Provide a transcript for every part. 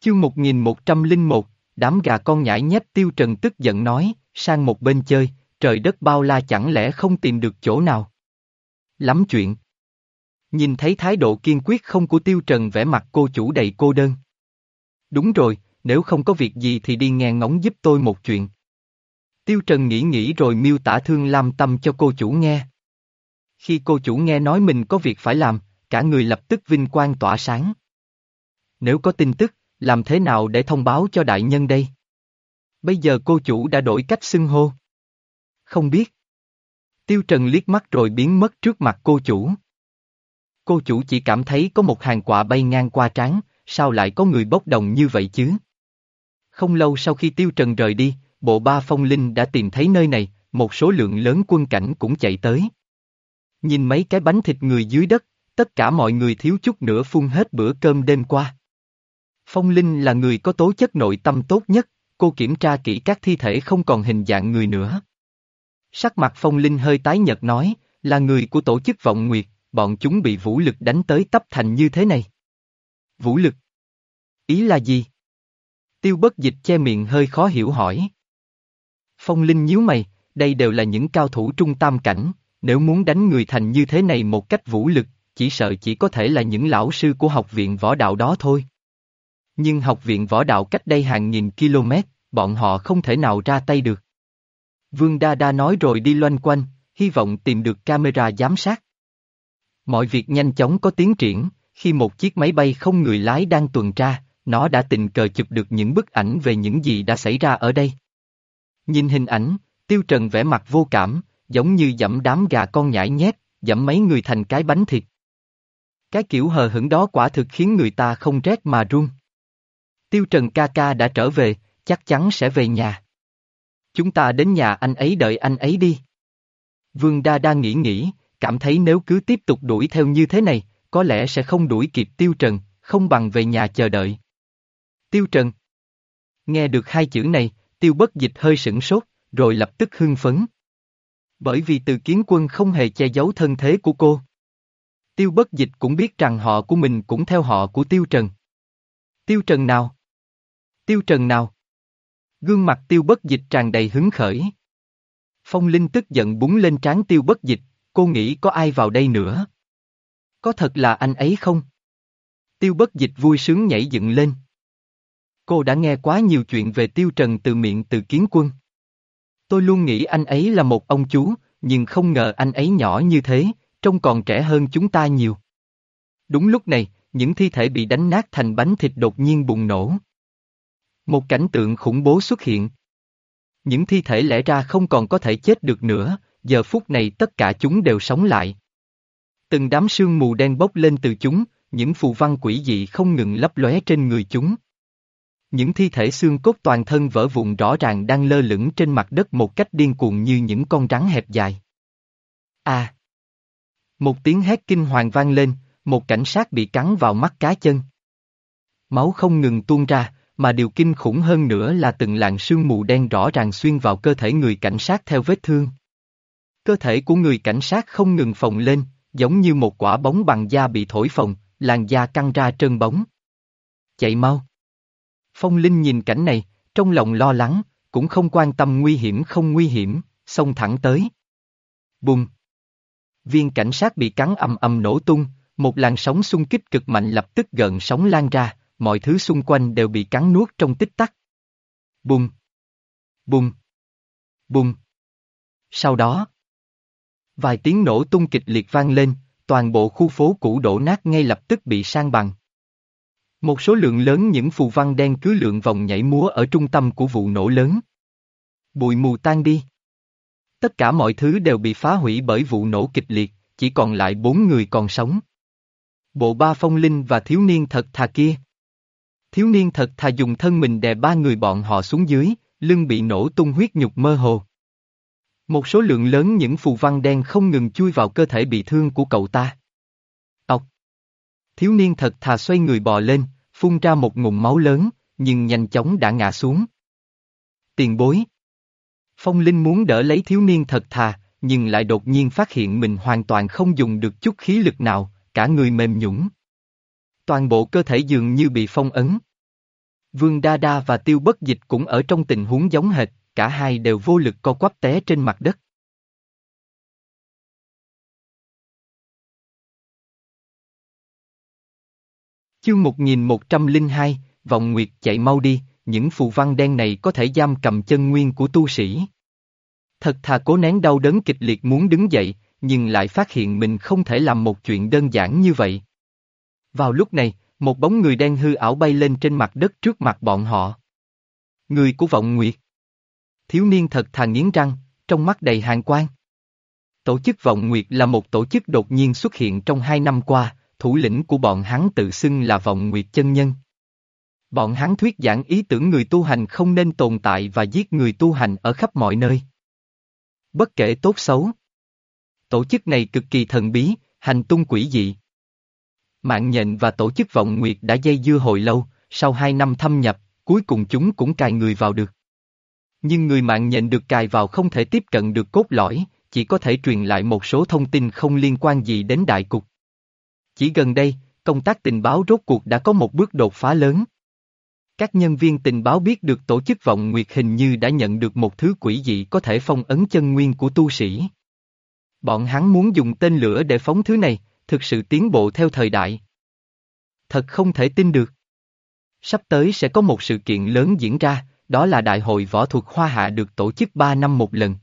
Chương 1101, đám gà con nhãi nhép tiêu trần tức giận nói, sang một bên chơi, trời đất bao la chẳng lẽ không tìm được chỗ nào. Lắm chuyện. Nhìn thấy thái độ kiên quyết không của tiêu trần vẽ mặt cô chủ đầy cô đơn. Đúng rồi, nếu không có việc gì thì đi nghe ngóng giúp tôi một chuyện. Tiêu Trần nghĩ nghĩ rồi miêu tả thương lam tâm cho cô chủ nghe. Khi cô chủ nghe nói mình có việc phải làm, cả người lập tức vinh quang tỏa sáng. Nếu có tin tức, làm thế nào để thông báo cho đại nhân đây? Bây giờ cô chủ đã đổi cách xưng hô. Không biết. Tiêu Trần liếc mắt rồi biến mất trước mặt cô chủ. Cô chủ chỉ cảm thấy có một hàng quạ bay ngang qua trán, sao lại có người bốc đồng như vậy chứ? Không lâu sau khi Tiêu Trần rời đi, bộ ba phong linh đã tìm thấy nơi này, một số lượng lớn quân cảnh cũng chạy tới. Nhìn mấy cái bánh thịt người dưới đất, tất cả mọi người thiếu chút nữa phun hết bữa cơm đêm qua. Phong Linh là người có tố chất nội tâm tốt nhất, cô kiểm tra kỹ các thi thể không còn hình dạng người nữa. Sắc mặt Phong Linh hơi tái nhợt nói, là người của tổ chức vọng nguyệt, bọn chúng bị vũ lực đánh tới tấp thành như thế này. Vũ lực? Ý là gì? Tiêu bất dịch che miệng hơi khó hiểu hỏi. Phong Linh nhíu mày, đây đều là những cao thủ trung tam cảnh, nếu muốn đánh người thành như thế này một cách vũ lực, chỉ sợ chỉ có thể là những lão sư của học viện võ đạo đó thôi. Nhưng học viện võ đạo cách đây hàng nghìn km, bọn họ không thể nào ra tay được. Vương Đa Đa nói rồi đi loanh quanh, hy vọng tìm được camera giám sát. Mọi việc nhanh chóng có tiến triển, khi một chiếc máy bay không người lái đang tuần tra, nó đã tình cờ chụp được những bức ảnh về những gì đã xảy ra ở đây. Nhìn hình ảnh, Tiêu Trần vẽ mặt vô cảm, giống như dẫm đám gà con nhãi nhét, dẫm mấy người thành cái bánh thịt. Cái kiểu hờ hững đó quả thực khiến người ta không rét mà run. Tiêu Trần ca ca đã trở về, chắc chắn sẽ về nhà. Chúng ta đến nhà anh ấy đợi anh ấy đi. Vương Đa Đa nghĩ nghĩ, cảm thấy nếu cứ tiếp tục đuổi theo như thế này, có lẽ sẽ không đuổi kịp Tiêu Trần, không bằng về nhà chờ đợi. Tiêu Trần. Nghe được hai chữ này, Tiêu bất dịch hơi sửng sốt, rồi lập tức hưng phấn. Bởi vì từ kiến quân không hề che giấu thân thế của cô. Tiêu bất dịch cũng biết rằng họ của mình cũng theo họ của Tiêu Trần. Tiêu Trần nào? Tiêu Trần nào? Gương mặt Tiêu bất dịch tràn đầy hứng khởi. Phong Linh tức giận búng lên trán Tiêu bất dịch, cô nghĩ có ai vào đây nữa? Có thật là anh ấy không? Tiêu bất dịch vui sướng nhảy dựng lên. Cô đã nghe quá nhiều chuyện về Tiêu Trần từ miệng từ kiến quân. Tôi luôn nghĩ anh ấy là một ông chú, nhưng không ngờ anh ấy nhỏ như thế, trông còn trẻ hơn chúng ta nhiều. Đúng lúc này, những thi thể bị đánh nát thành bánh thịt đột nhiên bùng nổ. Một cảnh tượng khủng bố xuất hiện. Những thi thể lẽ ra không còn có thể chết được nữa, giờ phút này tất cả chúng đều sống lại. Từng đám sương mù đen bốc lên từ chúng, những phù văn quỷ dị không ngừng lấp lóe trên người chúng. Những thi thể xương cốt toàn thân vỡ vụn rõ ràng đang lơ lửng trên mặt đất một cách điên cuồng như những con rắn hẹp dài. À! Một tiếng hét kinh hoàng vang lên, một cảnh sát bị cắn vào mắt cá chân. Máu không ngừng tuôn ra, mà điều kinh khủng hơn nữa là từng làn sương mù đen rõ ràng xuyên vào cơ thể người cảnh sát theo vết thương. Cơ thể của người cảnh sát không ngừng phồng lên, giống như một quả bóng bằng da bị thổi phồng, làn da căng ra trơn bóng. Chạy mau! Phong Linh nhìn cảnh này, trong lòng lo lắng, cũng không quan tâm nguy hiểm không nguy hiểm, xông thẳng tới. Bùng! Viên cảnh sát bị cắn ầm ầm nổ tung, một làn sóng xung kích cực mạnh lập tức gần sóng lan ra, mọi thứ xung quanh đều bị cắn nuốt trong tích tắc. Bùng! Bùng! Bùng! Sau đó, vài tiếng nổ tung kịch liệt vang lên, toàn bộ khu phố cũ đổ nát ngay lập tức bị sang bằng. Một số lượng lớn những phù văn đen cứ lượng vòng nhảy múa ở trung tâm của vụ nổ lớn. Bụi mù tan đi. Tất cả mọi thứ đều bị phá hủy bởi vụ nổ kịch liệt, chỉ còn lại bốn người còn sống. Bộ ba phong linh và thiếu niên thật thà kia. Thiếu niên thật thà dùng thân mình đè ba người bọn họ xuống dưới, lưng bị nổ tung huyết nhục mơ hồ. Một số lượng lớn những phù văn đen không ngừng chui vào cơ thể bị thương của cậu ta. Ốc! Thiếu niên thật thà xoay người bò lên, phun ra một ngụm máu lớn, nhưng nhanh chóng đã ngã xuống. Tiền bối. Phong Linh muốn đỡ lấy thiếu niên thật thà, nhưng lại đột nhiên phát hiện mình hoàn toàn không dùng được chút khí lực nào, cả người mềm nhũng. Toàn bộ cơ thể dường như bị phong ấn. Vương Đa Đa và Tiêu Bất Dịch cũng ở trong tình huống giống hệt, cả hai đều vô lực co quắp té trên mặt đất. Chương 1102, Vọng Nguyệt chạy mau đi, những phù văn đen này có thể giam cầm chân nguyên của tu sĩ. Thật thà cố nén đau đớn kịch liệt muốn đứng dậy, nhưng lại phát hiện mình không thể làm một chuyện đơn giản như vậy. Vào lúc này, một bóng người đen hư ảo bay lên trên mặt đất trước mặt bọn họ. Người của vọng nguyệt. Thiếu niên thật thà nghiến răng, trong mắt đầy hàng quan. Tổ chức vọng nguyệt là một tổ chức đột nhiên xuất hiện trong hai năm qua, thủ lĩnh của bọn hắn tự xưng là vọng nguyệt chân nhân. Bọn hắn thuyết giảng ý tưởng người tu hành không nên tồn tại và giết người tu hành ở khắp mọi nơi. Bất kể tốt xấu. Tổ chức này cực kỳ thần bí, hành tung quỷ dị. Mạng nhện và tổ chức vọng nguyệt đã dây dưa hồi lâu, sau hai năm thâm nhập, cuối cùng chúng cũng cài người vào được. Nhưng người mạng nhện được cài vào không thể tiếp cận được cốt lõi, chỉ có thể truyền lại một số thông tin không liên quan gì đến đại cục. Chỉ gần đây, công tác tình báo rốt cuộc đã có một bước đột phá lớn. Các nhân viên tình báo biết được tổ chức vọng nguyệt hình như đã nhận được một thứ quỷ dị có thể phong ấn chân nguyên của tu sĩ. Bọn hắn muốn dùng tên lửa để phóng thứ này, thực sự tiến bộ theo thời đại. Thật không thể tin được. Sắp tới sẽ có một sự kiện lớn diễn ra, đó là Đại hội Võ thuật Hoa Hạ được tổ chức 3 năm một lần.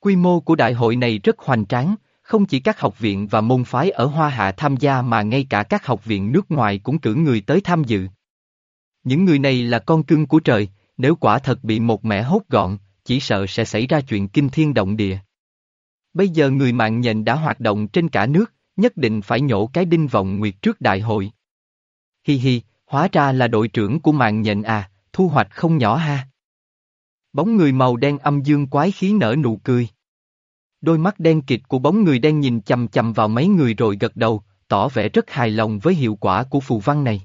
Quy mô của đại hội này rất hoành tráng, không chỉ các học viện và môn phái ở Hoa Hạ tham gia mà ngay cả các học viện nước ngoài cũng cử người tới tham dự. Những người này là con cưng của trời, nếu quả thật bị một mẹ hốt gọn, chỉ sợ sẽ xảy ra chuyện kinh thiên động địa. Bây giờ người mạng nhện đã hoạt động trên cả nước, nhất định phải nhổ cái đinh vọng nguyệt trước đại hội. Hi hi, hóa ra là đội trưởng của mạng nhện à, thu hoạch không nhỏ ha. Bóng người màu đen âm dương quái khí nở nụ cười. Đôi mắt đen kịt của bóng người đen nhìn chầm chầm vào mấy người rồi gật đầu, tỏ vẻ rất hài lòng với hiệu quả của phù văn này.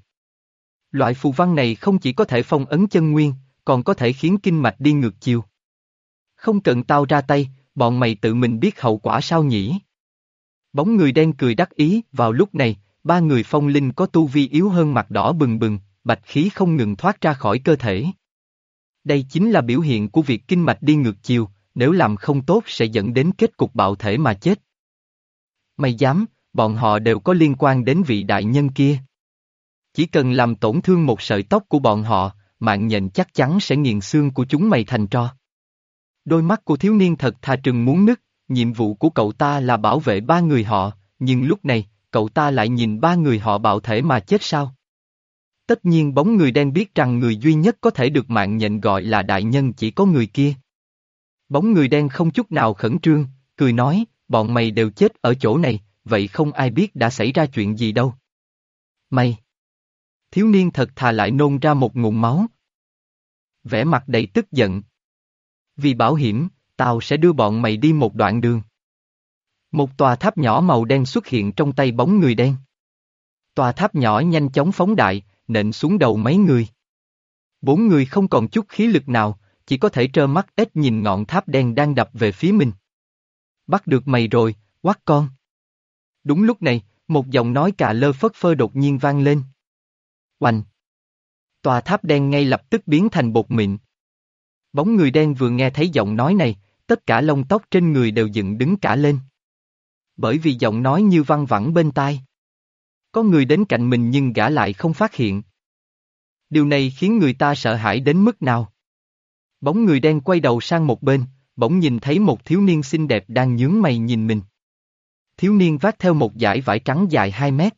Loại phù văn này không chỉ có thể phong ấn chân nguyên, còn có thể khiến kinh mạch đi ngược chiều. Không cần tao ra tay, bọn mày tự mình biết hậu quả sao nhỉ? Bóng người đen cười đắc ý, vào lúc này, ba người phong linh có tu vi yếu hơn mặt đỏ bừng bừng, bạch khí không ngừng thoát ra khỏi cơ thể. Đây chính là biểu hiện của việc kinh mạch đi ngược chiều, nếu làm không tốt sẽ dẫn đến kết cục bạo thể mà chết. Mày dám, bọn họ đều có liên quan đến vị đại nhân kia. Chỉ cần làm tổn thương một sợi tóc của bọn họ, mạng nhện chắc chắn sẽ nghiền xương của chúng mày thành tro. Đôi mắt của thiếu niên thật thà trừng muốn nứt, nhiệm vụ của cậu ta là bảo vệ ba người họ, nhưng lúc này, cậu ta lại nhìn ba người họ bạo thể mà chết sao? Tất nhiên bóng người đen biết rằng người duy nhất có thể được mạng nhện gọi là đại nhân chỉ có người kia. Bóng người đen không chút nào khẩn trương, cười nói, bọn mày đều chết ở chỗ này, vậy không ai biết đã xảy ra chuyện gì đâu. Mày! Thiếu niên thật thà lại nôn ra một ngụm máu. Vẻ mặt đầy tức giận. Vì bảo hiểm, tao sẽ đưa bọn mày đi một đoạn đường. Một tòa tháp nhỏ màu đen xuất hiện trong tay bóng người đen. Tòa tháp nhỏ nhanh chóng phóng đại, nện xuống đầu mấy người. Bốn người không còn chút khí lực nào, chỉ có thể trơ mắt ít nhìn ngọn tháp đen đang đập về phía mình. Bắt được mày rồi, quát con. Đúng lúc này, một giọng nói cà lơ phất phơ đột nhiên vang lên. Oanh! Tòa tháp đen ngay lập tức biến thành bột mịn. Bóng người đen vừa nghe thấy giọng nói này, tất cả lông tóc trên người đều dựng đứng cả lên. Bởi vì giọng nói như văng vẳng bên tai. Có người đến cạnh mình nhưng gã lại không phát hiện. Điều này khiến người ta sợ hãi đến mức nào. Bóng người đen quay đầu sang một bên, bỗng nhìn thấy một thiếu niên xinh đẹp đang nhướng mày nhìn mình. Thiếu niên vác theo một dải vải trắng dài 2 mét.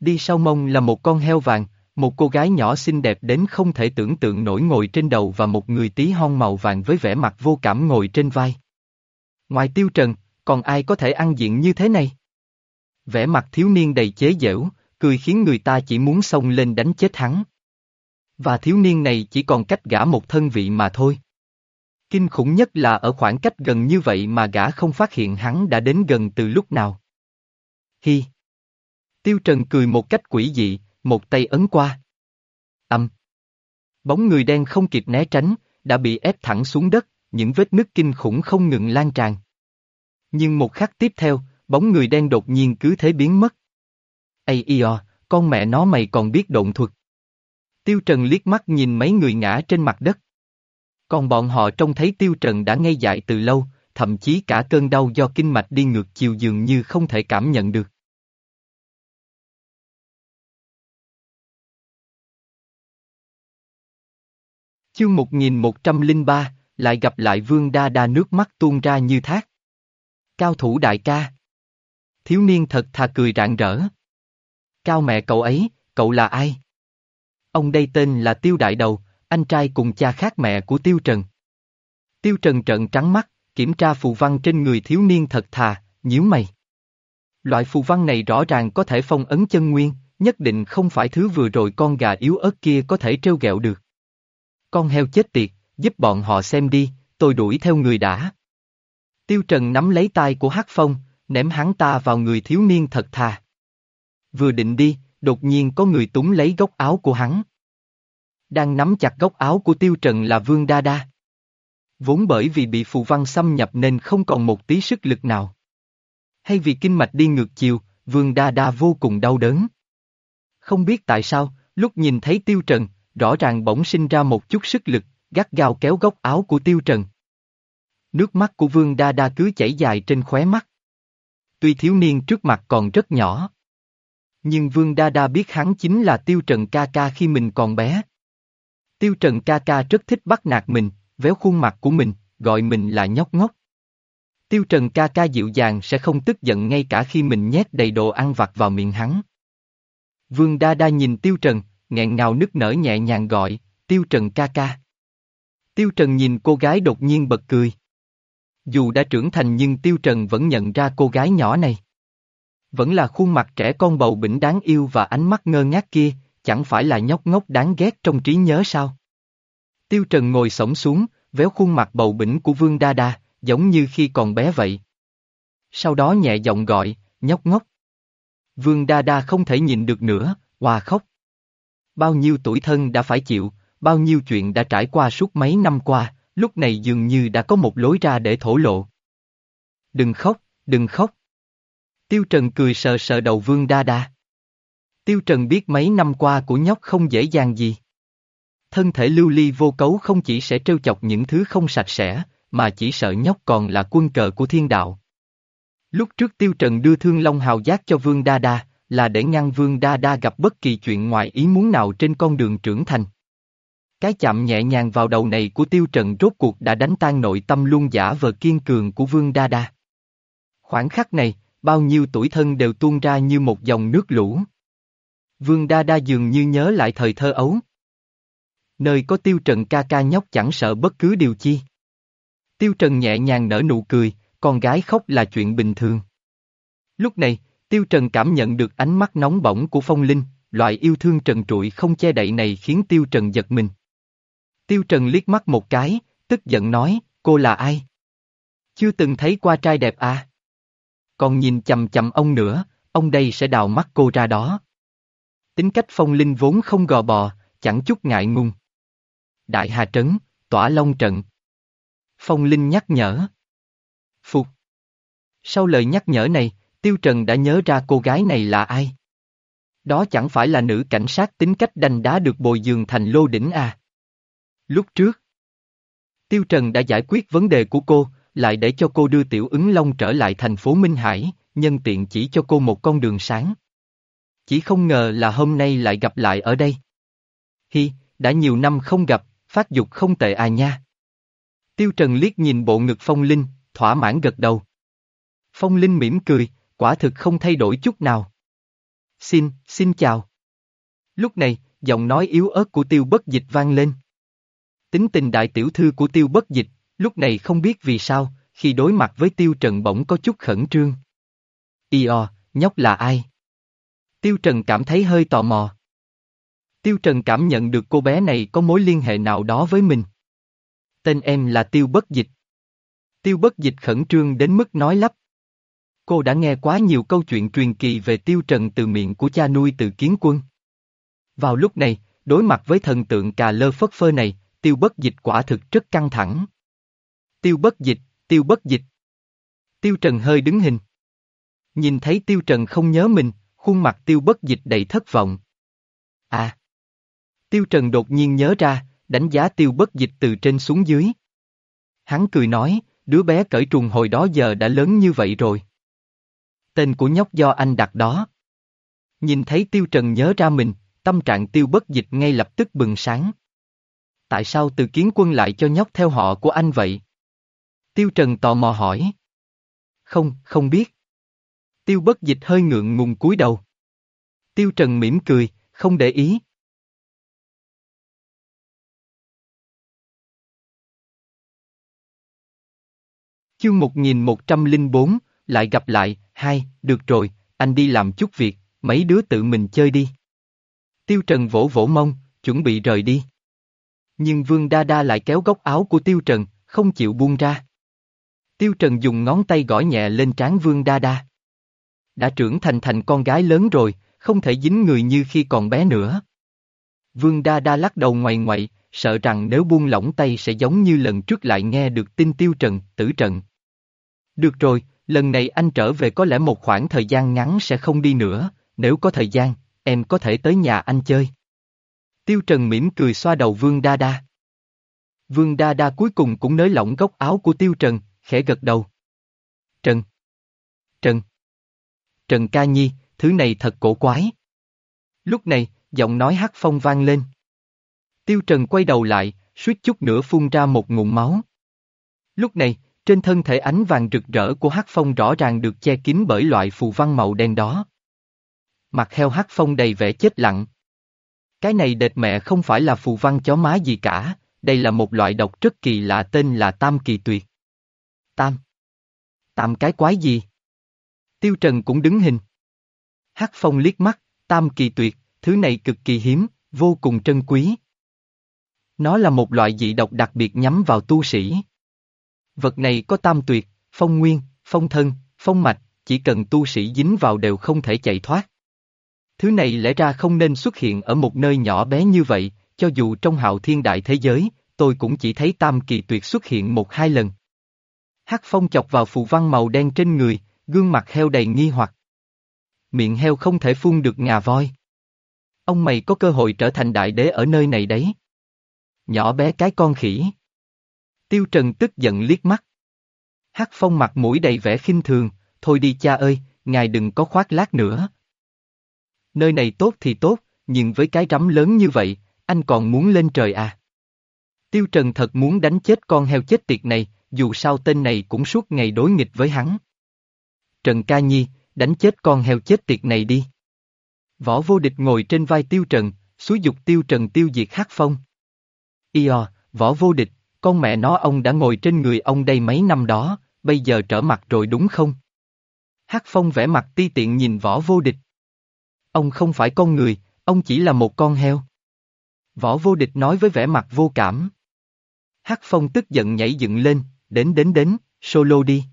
Đi sau mông là một con heo vàng, một cô gái nhỏ xinh đẹp đến không thể tưởng tượng nổi ngồi trên đầu và một người tí hon màu vàng với vẻ mặt vô cảm ngồi trên vai. Ngoài tiêu trần, còn ai có thể ăn diện như thế này? Vẻ mặt thiếu niên đầy chế giễu, cười khiến người ta chỉ muốn xông lên đánh chết hắn. Và thiếu niên này chỉ còn cách gã một thân vị mà thôi. Kinh khủng nhất là ở khoảng cách gần như vậy mà gã không phát hiện hắn đã đến gần từ lúc nào. Hi. Tiêu Trần cười một cách quỷ dị, một tay ấn qua. Âm. Bóng người đen không kịp né tránh, đã bị ép thẳng xuống đất, những vết nứt kinh khủng không ngừng lan tràn. Nhưng một khắc tiếp theo, bóng người đen đột nhiên cứ thế biến mất. Ây io, con mẹ nó mày còn biết động thuật. Tiêu Trần liếc mắt nhìn mấy người ngã trên mặt đất. Còn bọn họ trông thấy Tiêu Trần đã ngây dại từ lâu, thậm chí cả cơn đau do kinh mạch đi ngược chiều dường như không thể cảm nhận được. Chương 1103, lại gặp lại Vương Đa Đa nước mắt tuôn ra như thác. Cao thủ đại ca. Thiếu niên thật thà cười rạng rỡ. Cao mẹ cậu ấy, cậu là ai? Ông đây tên là Tiêu Đại Đầu, anh trai cùng cha khác mẹ của Tiêu Trần. Tiêu Trần trợn trắng mắt, kiểm tra phù văn trên người thiếu niên thật thà, nhíu mày. Loại phù văn này rõ ràng có thể phong ấn chân nguyên, nhất định không phải thứ vừa rồi con gà yếu ớt kia có thể trêu ghẹo được. Con heo chết tiệt, giúp bọn họ xem đi, tôi đuổi theo người đã. Tiêu Trần nắm lấy tay của Hắc Phong, ném hắn ta vào người thiếu niên thật thà. Vừa định đi, đột nhiên có người túng lấy góc áo của hắn. Đang nắm chặt góc áo của Tiêu Trần là Vương Đa Đa. Vốn bởi vì bị phù văn xâm nhập nên không còn một tí sức lực nào. Hay vì kinh mạch đi ngược chiều, Vương Đa Đa vô cùng đau đớn. Không biết tại sao, lúc nhìn thấy Tiêu Trần, rõ ràng bỗng sinh ra một chút sức lực, gắt gao kéo góc áo của Tiêu Trần. Nước mắt của Vương Đa Đa cứ chảy dài trên khóe mắt. Tuy thiếu niên trước mặt còn rất nhỏ. Nhưng Vương Đa Đa biết hắn chính là Tiêu Trần ca ca khi mình còn bé. Tiêu Trần ca ca rất thích bắt nạt mình, véo khuôn mặt của mình, gọi mình là nhóc ngốc. Tiêu Trần ca ca dịu dàng sẽ không tức giận ngay cả khi mình nhét đầy đồ ăn vặt vào miệng hắn. Vương Đa Đa nhìn Tiêu Trần, nghẹn ngào nức nở nhẹ nhàng gọi, Tiêu Trần ca ca. Tiêu Trần nhìn cô gái đột nhiên bật cười. Dù đã trưởng thành nhưng Tiêu Trần vẫn nhận ra cô gái nhỏ này. Vẫn là khuôn mặt trẻ con bầu bỉnh đáng yêu và ánh mắt ngơ ngác kia, chẳng phải là nhóc ngốc đáng ghét trong trí nhớ sao? Tiêu Trần ngồi sổng xuống, véo khuôn mặt bầu bỉnh của Vương Đa Đa, giống như khi còn bé vậy. Sau đó nhẹ giọng gọi, nhóc ngốc. Vương Đa Đa không thể nhìn được nữa, hòa khóc. Bao nhiêu tuổi thân đã phải chịu, bao nhiêu chuyện đã trải qua suốt mấy năm qua, lúc này dường như đã có một lối ra để thổ lộ. Đừng khóc, đừng khóc. Tiêu Trần cười sờ sờ đầu Vương Đa Đa. Tiêu Trần biết mấy năm qua của nhóc không dễ dàng gì. Thân thể lưu ly vô cấu không chỉ sẽ trêu chọc những thứ không sạch sẽ, mà chỉ sợ nhóc còn là quân cờ của thiên đạo. Lúc trước Tiêu Trần đưa Thương Long hào giác cho Vương Đa Đa, là để ngăn Vương Đa Đa gặp bất kỳ chuyện ngoài ý muốn nào trên con đường trưởng thành. Cái chạm nhẹ nhàng vào đầu này của Tiêu Trần rốt cuộc đã đánh tan nội tâm luôn giả vờ kiên cường của Vương Đa Đa. Khoảng khắc này, bao nhiêu tuổi thân đều tuôn ra như một dòng nước lũ. Vương Đa Đa dường như nhớ lại thời thơ ấu. Nơi có Tiêu Trần ca ca nhóc chẳng sợ bất cứ điều chi. Tiêu Trần nhẹ nhàng nở nụ cười, con gái khóc là chuyện bình thường. Lúc này, Tiêu Trần cảm nhận được ánh mắt nóng bỏng của phong linh, loại yêu thương trần trụi không che đậy này khiến Tiêu Trần giật mình. Tiêu Trần liếc mắt một cái, tức giận nói, cô là ai? Chưa từng thấy qua trai đẹp à? Còn nhìn chầm chầm ông nữa, ông đây sẽ đào mắt cô ra đó. Tính cách phong linh vốn không gò bò, chẳng chút ngại ngùng. Đại Hà Trấn, tỏa long trận. Phong linh nhắc nhở. Phục. Sau lời nhắc nhở này, Tiêu Trần đã nhớ ra cô gái này là ai. Đó chẳng phải là nữ cảnh sát tính cách đanh đá được bồi dường thành lô đỉnh à. Lúc trước, Tiêu Trần đã giải quyết vấn đề của cô, lại để cho cô đưa Tiểu ứng Long trở lại thành phố Minh Hải, nhân tiện chỉ cho cô một con đường sáng. Chỉ không ngờ là hôm nay lại gặp lại ở đây. Hi, đã nhiều năm không gặp, phát dục không tệ à nha. Tiêu Trần liếc nhìn bộ ngực Phong Linh, thỏa mãn gật đầu. Phong Linh mỉm cười, quả thực không thay đổi chút nào. Xin, xin chào. Lúc này, giọng nói yếu ớt của tiêu bất dịch vang lên. Tính tình đại tiểu thư của tiêu bất dịch, lúc này không biết vì sao, khi đối mặt với tiêu trần bỗng có chút khẩn trương. Io, nhóc là ai? Tiêu trần cảm thấy hơi tò mò. Tiêu trần cảm nhận được cô bé này có mối liên hệ nào đó với mình. Tên em là tiêu bất dịch. Tiêu bất dịch khẩn trương đến mức nói lắp. Cô đã nghe quá nhiều câu chuyện truyền kỳ về tiêu trần từ miệng của cha nuôi từ kiến quân. Vào lúc này, đối mặt với thần tượng cà lơ phất phơ này, tiêu bất dịch quả thực rất căng thẳng. Tiêu bất dịch, tiêu bất dịch. Tiêu trần hơi đứng hình. Nhìn thấy tiêu trần không nhớ mình, khuôn mặt tiêu bất dịch đầy thất vọng. À! Tiêu Trần đột nhiên nhớ ra, đánh giá tiêu bất dịch từ trên xuống dưới. Hắn cười nói, đứa bé cởi trùng hồi đó giờ đã lớn như vậy rồi. Tên của nhóc do anh đặt đó. Nhìn thấy Tiêu Trần nhớ ra mình, tâm trạng tiêu bất dịch ngay lập tức bừng sáng. Tại sao từ kiến quân lại cho nhóc theo họ của anh vậy? Tiêu Trần tò mò hỏi. Không, không biết. Tiêu bất dịch hơi ngượng ngùng cúi đầu. Tiêu Trần mỉm cười, không để ý. Chương 1104, lại gặp lại, hai, được rồi, anh đi làm chút việc, mấy đứa tự mình chơi đi. Tiêu Trần vỗ vỗ mông, chuẩn bị rời đi. Nhưng Vương Đa Đa lại kéo góc áo của Tiêu Trần, không chịu buông ra. Tiêu Trần dùng ngón tay gõ nhẹ lên trán Vương Đa Đa. Đã trưởng thành thành con gái lớn rồi, không thể dính người như khi còn bé nữa. Vương Đa Đa lắc đầu ngoài ngoại, sợ rằng nếu buông lỏng tay sẽ giống như lần trước lại nghe được tin Tiêu Trần, tử trận. Được rồi, lần này anh trở về có lẽ một khoảng thời gian ngắn sẽ không đi nữa, nếu có thời gian, em có thể tới nhà anh chơi. Tiêu Trần mỉm cười xoa đầu Vương Đa Đa. Vương Đa Đa cuối cùng cũng nới lỏng góc áo của Tiêu Trần, khẽ gật đầu. Trần. Trần. Trần Ca Nhi, thứ này thật cổ quái. Lúc này, giọng nói hắc phong vang lên. Tiêu Trần quay đầu lại, suýt chút nữa phun ra một ngụm máu. Lúc này, trên thân thể ánh vàng rực rỡ của hắc phong rõ ràng được che kín bởi loại phù văn màu đen đó. Mặt heo hắc phong đầy vẻ chết lặng. Cái này đệt mẹ không phải là phù văn chó má gì cả, đây là một loại độc rất kỳ lạ tên là tam kỳ tuyệt. Tam. Tam cái quái gì? Tiêu Trần cũng đứng hình. Hắc phong liếc mắt, tam kỳ tuyệt, thứ này cực kỳ hiếm, vô cùng trân quý. Nó là một loại dị độc đặc biệt nhắm vào tu sĩ. Vật này có tam tuyệt, phong nguyên, phong thân, phong mạch, chỉ cần tu sĩ dính vào đều không thể chạy thoát. Thứ này lẽ ra không nên xuất hiện ở một nơi nhỏ bé như vậy, cho dù trong hạo thiên đại thế giới, tôi cũng chỉ thấy tam kỳ tuyệt xuất hiện một hai lần. Hắc phong chọc vào phù văn màu đen trên người, gương mặt heo đầy nghi hoặc. Miệng heo không thể phun được ngà voi. Ông mày có cơ hội trở thành đại đế ở nơi này đấy. Nhỏ bé cái con khỉ. Tiêu Trần tức giận liếc mắt. Hắc phong mặt mũi đầy vẻ khinh thường, thôi đi cha ơi, ngài đừng có khoác lác nữa. Nơi này tốt thì tốt, nhưng với cái rắm lớn như vậy, anh còn muốn lên trời à? Tiêu Trần thật muốn đánh chết con heo chết tiệt này, dù sao tên này cũng suốt ngày đối nghịch với hắn. Trần Ca Nhi, đánh chết con heo chết tiệt này đi. Võ vô địch ngồi trên vai Tiêu Trần, xúi dục Tiêu Trần tiêu diệt Hắc Phong. Io, võ vô địch, con mẹ nó ông đã ngồi trên người ông đây mấy năm đó, bây giờ trở mặt rồi đúng không? Hắc Phong vẽ mặt ti tiện nhìn võ vô địch. Ông không phải con người, ông chỉ là một con heo. Võ vô địch nói với vẻ mặt vô cảm. Hắc Phong tức giận nhảy dựng lên, đến đến đến, solo đi.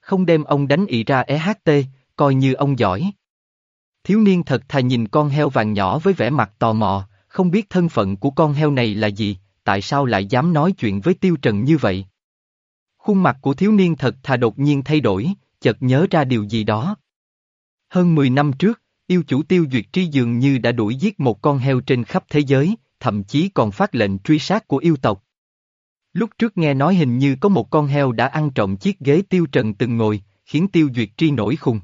Không đem ông đánh ị ra EHT, coi như ông giỏi. Thiếu niên thật thà nhìn con heo vàng nhỏ với vẻ mặt tò mò, không biết thân phận của con heo này là gì, tại sao lại dám nói chuyện với Tiêu Trần như vậy. Khuôn mặt của thiếu niên thật thà đột nhiên thay đổi, chợt nhớ ra điều gì đó. Hơn 10 năm trước, yêu chủ Tiêu Duyệt Tri dường như đã đuổi giết một con heo trên khắp thế giới, thậm chí còn phát lệnh truy sát của yêu tộc. Lúc trước nghe nói hình như có một con heo đã ăn trộm chiếc ghế Tiêu Trần từng ngồi, khiến Tiêu Duyệt Tri nổi khùng.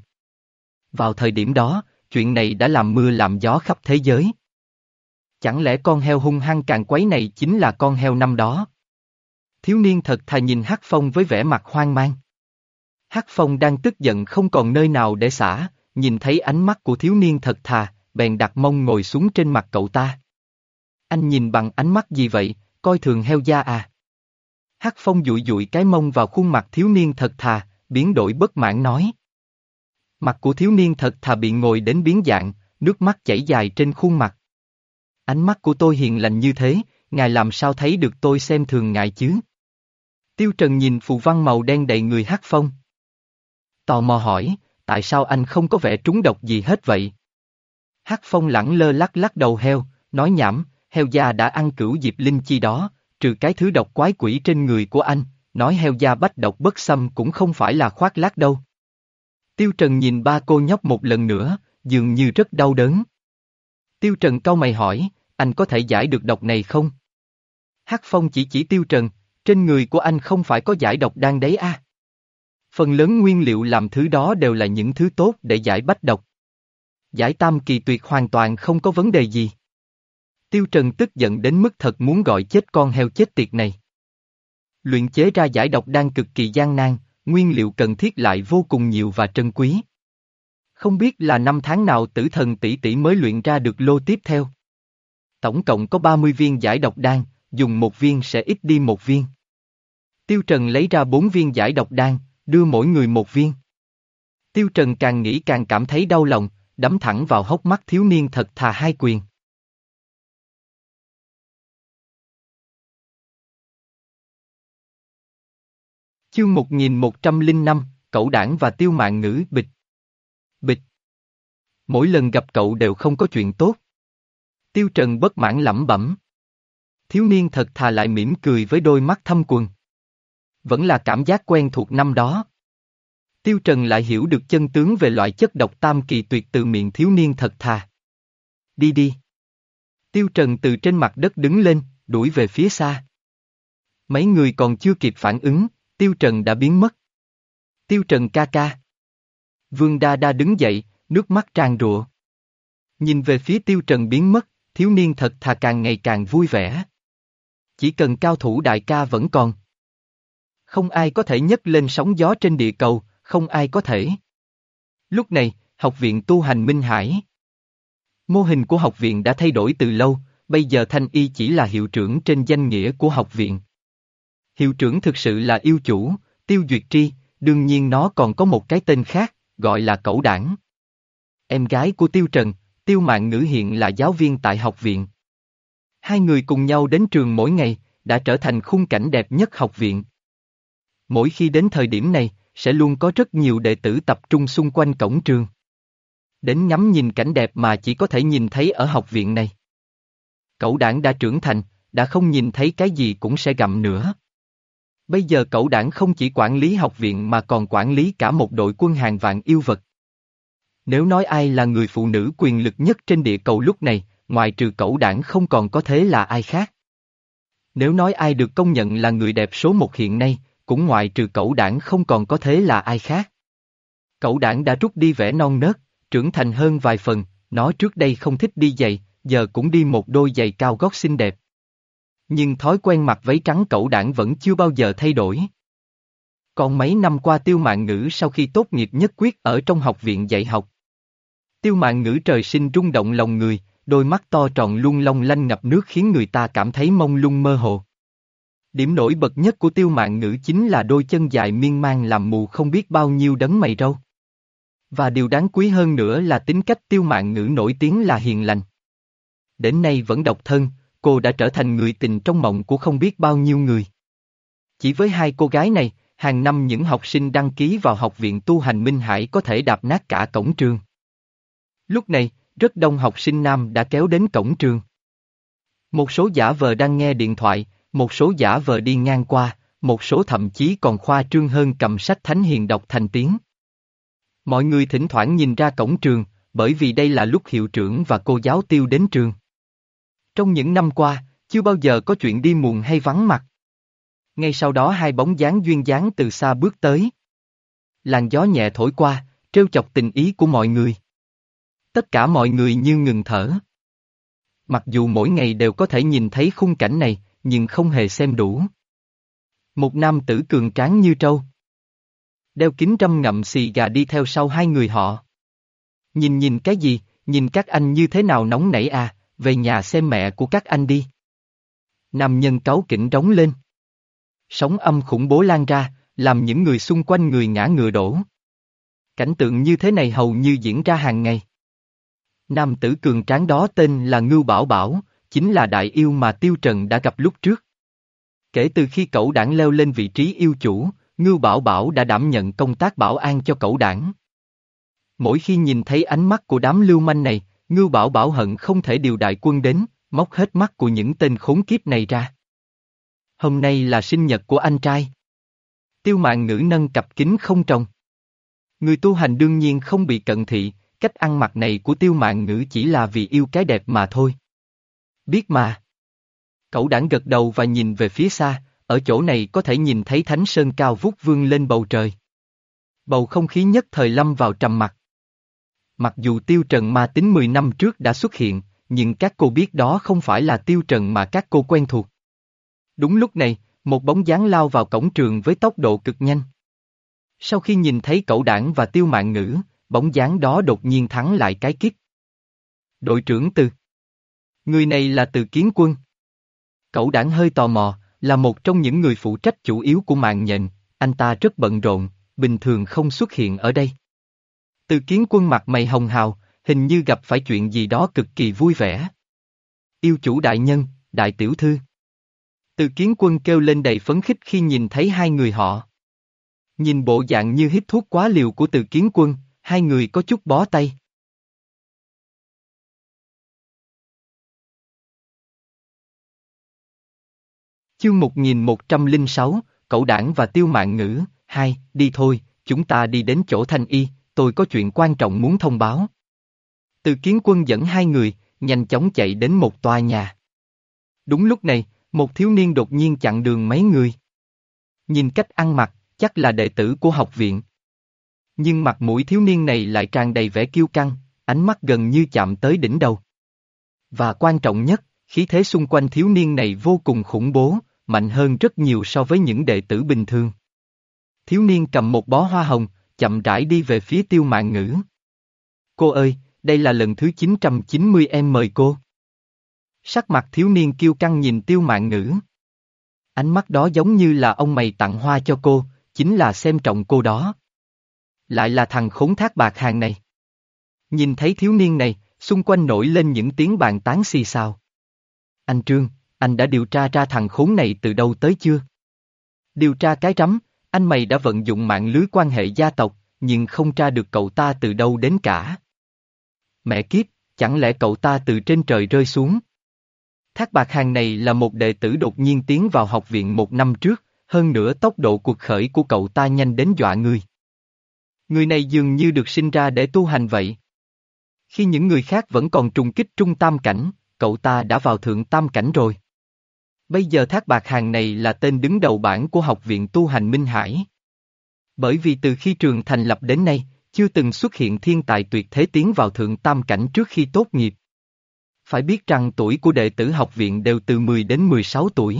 Vào thời điểm đó, chuyện này đã làm mưa làm gió khắp thế giới. Chẳng lẽ con heo hung hăng càng quấy này chính là con heo năm đó? Thiếu niên thật thà nhìn Hắc Phong với vẻ mặt hoang mang. Hắc Phong đang tức giận không còn nơi nào để xả, nhìn thấy ánh mắt của thiếu niên thật thà, bèn đặt mông ngồi xuống trên mặt cậu ta. Anh nhìn bằng ánh mắt gì vậy, coi thường heo da à? Hắc Phong dụi dụi cái mông vào khuôn mặt thiếu niên thật thà, biến đổi bất mãn nói. Mặt của thiếu niên thật thà bị ngồi đến biến dạng, nước mắt chảy dài trên khuôn mặt. Ánh mắt của tôi hiền lành như thế, ngài làm sao thấy được tôi xem thường ngài chứ? Tiêu Trần nhìn phù văn màu đen đầy người Hắc Phong. Tò mò hỏi, tại sao anh không có vẻ trúng độc gì hết vậy? Hắc Phong lẳng lơ lắc lắc đầu heo, nói nhảm, heo da đã ăn cửu diệp linh chi đó, trừ cái thứ độc quái quỷ trên người của anh, nói heo da bách độc bất xâm cũng không phải là khoác lác đâu. Tiêu Trần nhìn ba cô nhóc một lần nữa, dường như rất đau đớn. Tiêu Trần cau mày hỏi, anh có thể giải được độc này không? Hắc Phong chỉ chỉ Tiêu Trần, trên người của anh không phải có giải độc đang đấy à? Phần lớn nguyên liệu làm thứ đó đều là những thứ tốt để giải bách độc. Giải tam kỳ tuyệt hoàn toàn không có vấn đề gì. Tiêu Trần tức giận đến mức thật muốn gọi chết con heo chết tiệt này. Luyện chế ra giải độc đang cực kỳ gian nan, nguyên liệu cần thiết lại vô cùng nhiều và trân quý. Không biết là năm tháng nào tử thần tỷ tỷ mới luyện ra được lô tiếp theo. Tổng cộng có 30 viên giải độc đan, dùng một viên sẽ ít đi một viên. Tiêu Trần lấy ra bốn viên giải độc đan, đưa mỗi người một viên. Tiêu Trần càng nghĩ càng cảm thấy đau lòng, đấm thẳng vào hốc mắt thiếu niên thật thà hai quyền. Chương 1105, Cậu Đảng và Tiêu Mạng Ngữ Bịch Bịch Mỗi lần gặp cậu đều không có chuyện tốt. Tiêu Trần bất mãn lẩm bẩm. Thiếu niên thật thà lại mỉm cười với đôi mắt thâm quần. Vẫn là cảm giác quen thuộc năm đó. Tiêu Trần lại hiểu được chân tướng về loại chất độc tam kỳ tuyệt từ miệng thiếu niên thật thà. Đi đi. Tiêu Trần từ trên mặt đất đứng lên, đuổi về phía xa. Mấy người còn chưa kịp phản ứng, Tiêu Trần đã biến mất. Tiêu Trần ca ca. Vương Đa Đa đứng dậy, nước mắt tràn rụa. Nhìn về phía Tiêu Trần biến mất, thiếu niên thật thà càng ngày càng vui vẻ. Chỉ cần cao thủ đại ca vẫn còn. Không ai có thể nhấc lên sóng gió trên địa cầu, không ai có thể. Lúc này, học viện tu hành Minh Hải. Mô hình của học viện đã thay đổi từ lâu, bây giờ Thanh Y chỉ là hiệu trưởng trên danh nghĩa của học viện. Hiệu trưởng thực sự là yêu chủ, Tiêu Duyệt Tri, đương nhiên nó còn có một cái tên khác, gọi là cẩu đảng. Em gái của Tiêu Trần, Tiêu Mạng Ngữ hiện là giáo viên tại học viện. Hai người cùng nhau đến trường mỗi ngày, đã trở thành khung cảnh đẹp nhất học viện. Mỗi khi đến thời điểm này, sẽ luôn có rất nhiều đệ tử tập trung xung quanh cổng trường. Đến ngắm nhìn cảnh đẹp mà chỉ có thể nhìn thấy ở học viện này. Cậu đảng đã trưởng thành, đã không nhìn thấy cái gì cũng sẽ gặm nữa. Bây giờ cậu đảng không chỉ quản lý học viện mà còn quản lý cả một đội quân hàng vạn yêu vật. Nếu nói ai là người phụ nữ quyền lực nhất trên địa cầu lúc này, ngoài trừ Cẩu đảng không còn có thế là ai khác. Nếu nói ai được công nhận là người đẹp số một hiện nay, cũng ngoại trừ Cẩu đảng không còn có thế là ai khác. Cẩu đảng đã rút đi vẻ non nớt, trưởng thành hơn vài phần, nó trước đây không thích đi giày, giờ cũng đi một đôi giày cao gót xinh đẹp. Nhưng thói quen mặc váy trắng Cẩu đảng vẫn chưa bao giờ thay đổi. Còn mấy năm qua tiêu mạng ngữ sau khi tốt nghiệp nhất quyết ở trong học viện dạy học. Tiêu mạng ngữ trời sinh rung động lòng người, đôi mắt to tròn luôn long lanh ngập nước khiến người ta cảm thấy mông lung mơ hồ. Điểm nổi bật nhất của tiêu mạng ngữ chính là đôi chân dài miên man làm mù không biết bao nhiêu đấng mày râu. Và điều đáng quý hơn nữa là tính cách tiêu mạng ngữ nổi tiếng là hiền lành. Đến nay vẫn độc thân, cô đã trở thành người tình trong mộng của không biết bao nhiêu người. Chỉ với hai cô gái này, hàng năm những học sinh đăng ký vào học viện tu hành Minh Hải có thể đạp nát cả cổng trường. Lúc này, rất đông học sinh nam đã kéo đến cổng trường. Một số giả vờ đang nghe điện thoại, một số giả vờ đi ngang qua, một số thậm chí còn khoa trương hơn cầm sách thánh hiền đọc thành tiếng. Mọi người thỉnh thoảng nhìn ra cổng trường, bởi vì đây là lúc hiệu trưởng và cô giáo tiêu đến trường. Trong những năm qua, chưa bao giờ có chuyện đi muộn hay vắng mặt. Ngay sau đó hai bóng dáng duyên dáng từ xa bước tới. Làn gió nhẹ thổi qua, trêu chọc tình ý của mọi người. Tất cả mọi người như ngừng thở. Mặc dù mỗi ngày đều có thể nhìn thấy khung cảnh này, nhưng không hề xem đủ. Một nam tử cường tráng như trâu. Đeo kính trăm ngậm xì gà đi theo sau hai người họ. Nhìn nhìn cái gì, nhìn các anh như thế nào nóng nảy à, về nhà xem mẹ của các anh đi. Nam nhân cáu kỉnh rống lên. Sóng âm khủng bố lan ra, làm những người xung quanh người ngã ngựa đổ. Cảnh tượng như thế này hầu như diễn ra hàng ngày. Nam tử cường tráng đó tên là Ngưu Bảo Bảo, chính là đại yêu mà Tiêu Trần đã gặp lúc trước. Kể từ khi cậu đảng leo lên vị trí yêu chủ, Ngưu Bảo Bảo đã đảm nhận công tác bảo an cho cậu đảng. Mỗi khi nhìn thấy ánh mắt của đám lưu manh này, Ngưu Bảo Bảo hận không thể điều đại quân đến, móc hết mắt của những tên khốn kiếp này ra. Hôm nay là sinh nhật của anh trai. Tiêu mạng ngữ nâng cặp kính không trồng. Người tu hành đương nhiên không bị cận thị, cách ăn mặc này của tiêu mạng ngữ chỉ là vì yêu cái đẹp mà thôi. Biết mà. Cậu đảng gật đầu và nhìn về phía xa, ở chỗ này có thể nhìn thấy thánh sơn cao vút vương lên bầu trời. Bầu không khí nhất thời lâm vào trầm mặc. Mặc dù tiêu trần ma tính 10 năm trước đã xuất hiện, nhưng các cô biết đó không phải là tiêu trần mà các cô quen thuộc. Đúng lúc này, một bóng dáng lao vào cổng trường với tốc độ cực nhanh. Sau khi nhìn thấy cậu đảng và tiêu mạng ngữ, bóng dáng đó đột nhiên thắng lại cái kích. Đội trưởng Từ Người này là Từ Kiến Quân. Cậu đảng hơi tò mò, là một trong những người phụ trách chủ yếu của mạng nhện, anh ta rất bận rộn, bình thường không xuất hiện ở đây. Từ Kiến Quân mặt mày hồng hào, hình như gặp phải chuyện gì đó cực kỳ vui vẻ. Yêu chủ đại nhân, đại tiểu thư. Từ kiến quân kêu lên đầy phấn khích khi nhìn thấy hai người họ. Nhìn bộ dạng như hít thuốc quá liều của từ kiến quân, hai người có chút bó tay. Chương 1106, Cậu Đảng và Tiêu Mạng Ngữ, hai, đi thôi, chúng ta đi đến chỗ Thanh Y, tôi có chuyện quan trọng muốn thông báo. Từ kiến quân dẫn hai người, nhanh chóng chạy đến một tòa nhà. Đúng lúc này, một thiếu niên đột nhiên chặn đường mấy người. Nhìn cách ăn mặc, chắc là đệ tử của học viện. Nhưng mặt mũi thiếu niên này lại tràn đầy vẻ kiêu căng, ánh mắt gần như chạm tới đỉnh đầu. Và quan trọng nhất, khí thế xung quanh thiếu niên này vô cùng khủng bố, mạnh hơn rất nhiều so với những đệ tử bình thường. Thiếu niên cầm một bó hoa hồng, chậm rãi đi về phía tiêu mạng ngữ. Cô ơi, đây là lần thứ 990 em mời cô. Sắc mặt thiếu niên kiêu căng nhìn tiêu mạng ngữ. Ánh mắt đó giống như là ông mày tặng hoa cho cô, chính là xem trọng cô đó. Lại là thằng khốn thác bạc hàng này. Nhìn thấy thiếu niên này, xung quanh nổi lên những tiếng bàn tán xì xào. Anh Trương, anh đã điều tra ra thằng khốn này từ đâu tới chưa? Điều tra cái rắm, anh mày đã vận dụng mạng lưới quan hệ gia tộc, nhưng không tra được cậu ta từ đâu đến cả. Mẹ kiếp, chẳng lẽ cậu ta từ trên trời rơi xuống? Thác Bạc Hàng này là một đệ tử đột nhiên tiến vào học viện một năm trước, hơn nữa tốc độ cuộc khởi của cậu ta nhanh đến dọa người. Người này dường như được sinh ra để tu hành vậy. Khi những người khác vẫn còn trùng kích trung tam cảnh, cậu ta đã vào thượng tam cảnh rồi. Bây giờ Thác Bạc Hàng này là tên đứng đầu bảng của học viện tu hành Minh Hải. Bởi vì từ khi trường thành lập đến nay, chưa từng xuất hiện thiên tài tuyệt thế tiến vào thượng tam cảnh trước khi tốt nghiệp. Phải biết rằng tuổi của đệ tử học viện đều từ 10 đến 16 tuổi.